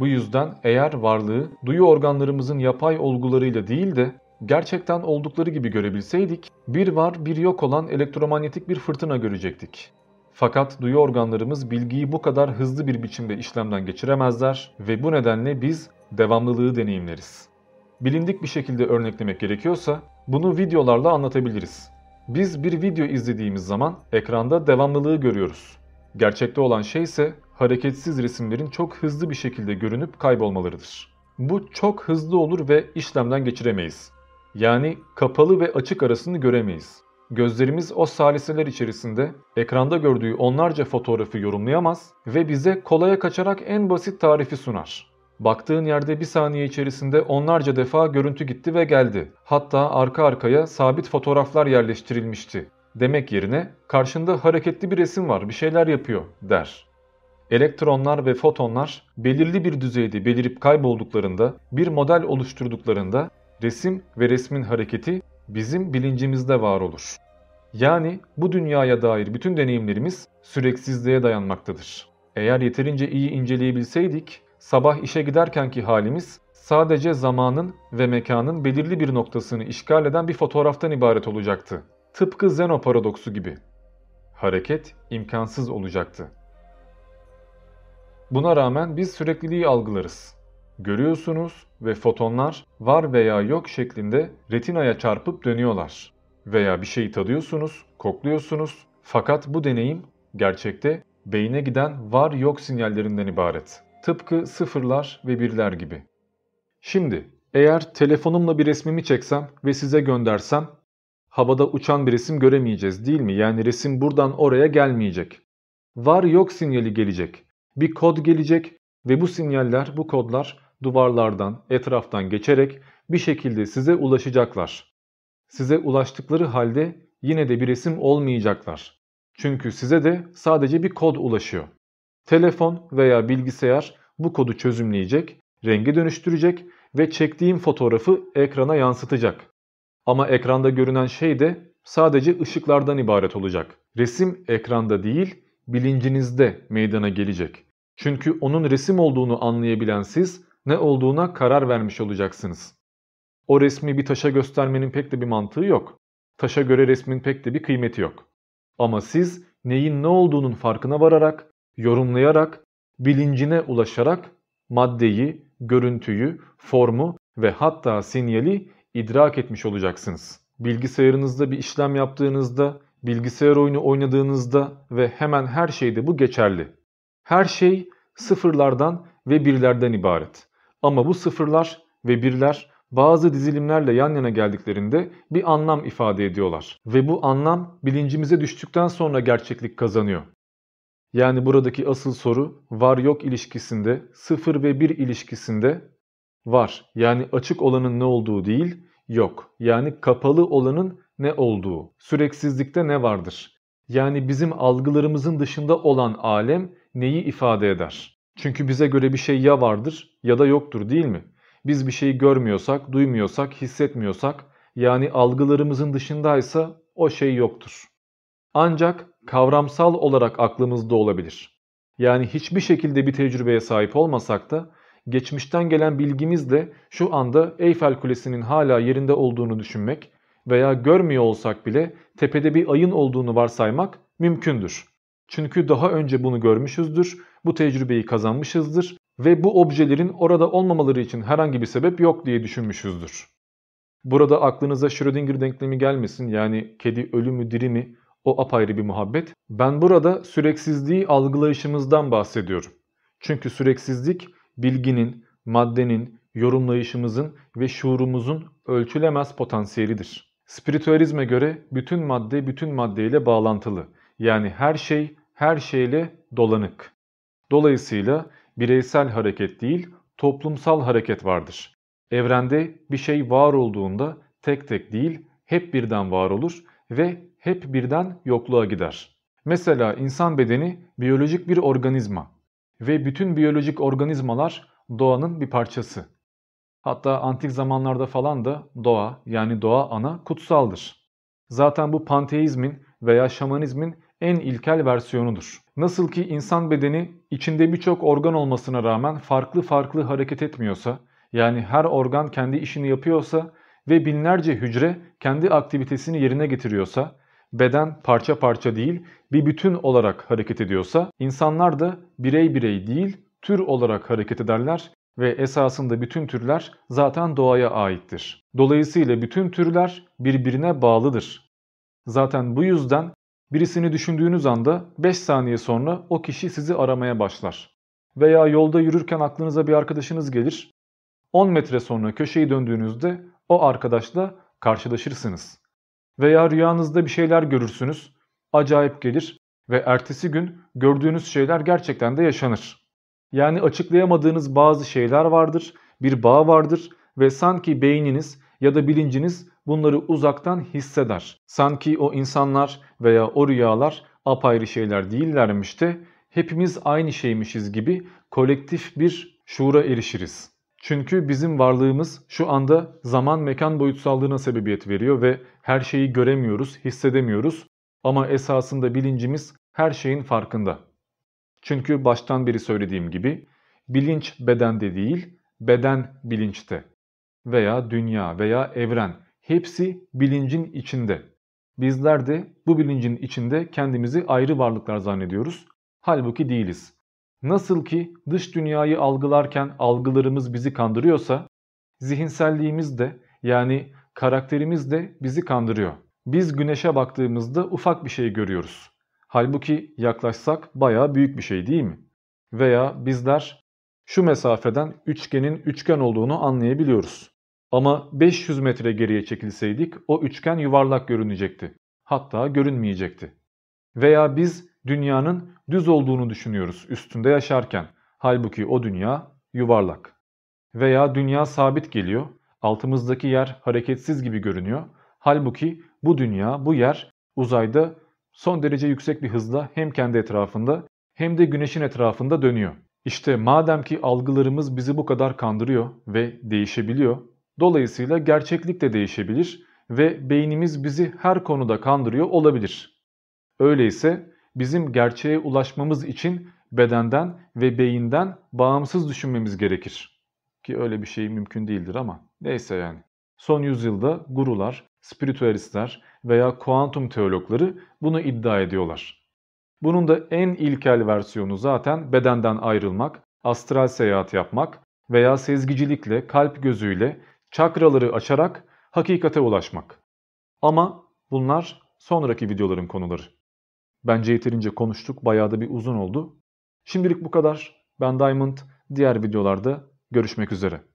A: Bu yüzden eğer varlığı duyu organlarımızın yapay olgularıyla değil de gerçekten oldukları gibi görebilseydik bir var bir yok olan elektromanyetik bir fırtına görecektik. Fakat duyu organlarımız bilgiyi bu kadar hızlı bir biçimde işlemden geçiremezler ve bu nedenle biz devamlılığı deneyimleriz. Bilindik bir şekilde örneklemek gerekiyorsa bunu videolarla anlatabiliriz. Biz bir video izlediğimiz zaman ekranda devamlılığı görüyoruz. Gerçekte olan şey ise hareketsiz resimlerin çok hızlı bir şekilde görünüp kaybolmalarıdır. Bu çok hızlı olur ve işlemden geçiremeyiz. Yani kapalı ve açık arasını göremeyiz. Gözlerimiz o saliseler içerisinde ekranda gördüğü onlarca fotoğrafı yorumlayamaz ve bize kolaya kaçarak en basit tarifi sunar. Baktığın yerde bir saniye içerisinde onlarca defa görüntü gitti ve geldi. Hatta arka arkaya sabit fotoğraflar yerleştirilmişti. Demek yerine karşında hareketli bir resim var, bir şeyler yapıyor der. Elektronlar ve fotonlar belirli bir düzeyde belirip kaybolduklarında, bir model oluşturduklarında resim ve resmin hareketi bizim bilincimizde var olur. Yani bu dünyaya dair bütün deneyimlerimiz süreksizliğe dayanmaktadır. Eğer yeterince iyi inceleyebilseydik, sabah işe giderkenki halimiz sadece zamanın ve mekanın belirli bir noktasını işgal eden bir fotoğraftan ibaret olacaktı. Tıpkı Zeno paradoksu gibi. Hareket imkansız olacaktı. Buna rağmen biz sürekliliği algılarız. Görüyorsunuz ve fotonlar var veya yok şeklinde retinaya çarpıp dönüyorlar. Veya bir şeyi tadıyorsunuz, kokluyorsunuz fakat bu deneyim gerçekte beyne giden var yok sinyallerinden ibaret. Tıpkı sıfırlar ve birler gibi. Şimdi eğer telefonumla bir resmimi çeksem ve size göndersem havada uçan bir resim göremeyeceğiz değil mi? Yani resim buradan oraya gelmeyecek. Var yok sinyali gelecek. Bir kod gelecek ve bu sinyaller, bu kodlar duvarlardan, etraftan geçerek bir şekilde size ulaşacaklar. Size ulaştıkları halde yine de bir resim olmayacaklar. Çünkü size de sadece bir kod ulaşıyor. Telefon veya bilgisayar bu kodu çözümleyecek, rengi dönüştürecek ve çektiğim fotoğrafı ekrana yansıtacak. Ama ekranda görünen şey de sadece ışıklardan ibaret olacak. Resim ekranda değil, bilincinizde meydana gelecek. Çünkü onun resim olduğunu anlayabilen siz ne olduğuna karar vermiş olacaksınız. O resmi bir taşa göstermenin pek de bir mantığı yok. Taşa göre resmin pek de bir kıymeti yok. Ama siz neyin ne olduğunun farkına vararak, yorumlayarak, bilincine ulaşarak maddeyi, görüntüyü, formu ve hatta sinyali idrak etmiş olacaksınız. Bilgisayarınızda bir işlem yaptığınızda, bilgisayar oyunu oynadığınızda ve hemen her şeyde bu geçerli. Her şey sıfırlardan ve birlerden ibaret. Ama bu sıfırlar ve birler bazı dizilimlerle yan yana geldiklerinde bir anlam ifade ediyorlar. Ve bu anlam bilincimize düştükten sonra gerçeklik kazanıyor. Yani buradaki asıl soru var yok ilişkisinde, sıfır ve bir ilişkisinde var. Yani açık olanın ne olduğu değil, yok. Yani kapalı olanın ne olduğu. Süreksizlikte ne vardır? Yani bizim algılarımızın dışında olan alem neyi ifade eder? Çünkü bize göre bir şey ya vardır ya da yoktur değil mi? Biz bir şeyi görmüyorsak, duymuyorsak, hissetmiyorsak yani algılarımızın dışındaysa o şey yoktur. Ancak kavramsal olarak aklımızda olabilir. Yani hiçbir şekilde bir tecrübeye sahip olmasak da geçmişten gelen bilgimizle şu anda Eyfel Kulesi'nin hala yerinde olduğunu düşünmek veya görmüyor olsak bile tepede bir ayın olduğunu varsaymak mümkündür. Çünkü daha önce bunu görmüşüzdür, bu tecrübeyi kazanmışızdır ve bu objelerin orada olmamaları için herhangi bir sebep yok diye düşünmüşüzdür. Burada aklınıza Schrödinger denklemi gelmesin yani kedi ölü mü diri mi o apayrı bir muhabbet. Ben burada süreksizliği algılayışımızdan bahsediyorum. Çünkü süreksizlik bilginin, maddenin, yorumlayışımızın ve şuurumuzun ölçülemez potansiyelidir. Spiritüalizme göre bütün madde bütün maddeyle bağlantılı. Yani her şey her şeyle dolanık. Dolayısıyla bireysel hareket değil, toplumsal hareket vardır. Evrende bir şey var olduğunda tek tek değil, hep birden var olur ve hep birden yokluğa gider. Mesela insan bedeni biyolojik bir organizma ve bütün biyolojik organizmalar doğanın bir parçası. Hatta antik zamanlarda falan da doğa yani doğa ana kutsaldır. Zaten bu panteizmin veya şamanizmin en ilkel versiyonudur. Nasıl ki insan bedeni içinde birçok organ olmasına rağmen farklı farklı hareket etmiyorsa, yani her organ kendi işini yapıyorsa ve binlerce hücre kendi aktivitesini yerine getiriyorsa, beden parça parça değil bir bütün olarak hareket ediyorsa, insanlar da birey birey değil tür olarak hareket ederler ve esasında bütün türler zaten doğaya aittir. Dolayısıyla bütün türler birbirine bağlıdır. Zaten bu yüzden Birisini düşündüğünüz anda 5 saniye sonra o kişi sizi aramaya başlar. Veya yolda yürürken aklınıza bir arkadaşınız gelir. 10 metre sonra köşeyi döndüğünüzde o arkadaşla karşılaşırsınız. Veya rüyanızda bir şeyler görürsünüz, acayip gelir ve ertesi gün gördüğünüz şeyler gerçekten de yaşanır. Yani açıklayamadığınız bazı şeyler vardır, bir bağ vardır ve sanki beyniniz ya da bilinciniz bunları uzaktan hisseder. Sanki o insanlar veya o rüyalar apayrı şeyler değillermiş de hepimiz aynı şeymişiz gibi kolektif bir şuura erişiriz. Çünkü bizim varlığımız şu anda zaman mekan boyutsallığına sebebiyet veriyor ve her şeyi göremiyoruz, hissedemiyoruz ama esasında bilincimiz her şeyin farkında. Çünkü baştan beri söylediğim gibi bilinç bedende değil, beden bilinçte veya dünya veya evren hepsi bilincin içinde. Bizler de bu bilincin içinde kendimizi ayrı varlıklar zannediyoruz. Halbuki değiliz. Nasıl ki dış dünyayı algılarken algılarımız bizi kandırıyorsa, zihinselliğimiz de yani karakterimiz de bizi kandırıyor. Biz güneşe baktığımızda ufak bir şey görüyoruz. Halbuki yaklaşsak bayağı büyük bir şey değil mi? Veya bizler şu mesafeden üçgenin üçgen olduğunu anlayabiliyoruz. Ama 500 metre geriye çekilseydik o üçgen yuvarlak görünecekti. Hatta görünmeyecekti. Veya biz dünyanın düz olduğunu düşünüyoruz üstünde yaşarken. Halbuki o dünya yuvarlak. Veya dünya sabit geliyor, altımızdaki yer hareketsiz gibi görünüyor. Halbuki bu dünya, bu yer uzayda son derece yüksek bir hızla hem kendi etrafında hem de güneşin etrafında dönüyor. İşte madem ki algılarımız bizi bu kadar kandırıyor ve değişebiliyor, dolayısıyla gerçeklik de değişebilir ve beynimiz bizi her konuda kandırıyor olabilir. Öyleyse bizim gerçeğe ulaşmamız için bedenden ve beyinden bağımsız düşünmemiz gerekir. Ki öyle bir şey mümkün değildir ama neyse yani. Son yüzyılda gurular, spiritüalistler veya kuantum teologları bunu iddia ediyorlar. Bunun da en ilkel versiyonu zaten bedenden ayrılmak, astral seyahat yapmak veya sezgicilikle, kalp gözüyle, çakraları açarak hakikate ulaşmak. Ama bunlar sonraki videoların konuları. Bence yeterince konuştuk, bayağı da bir uzun oldu. Şimdilik bu kadar. Ben Diamond, diğer videolarda görüşmek üzere.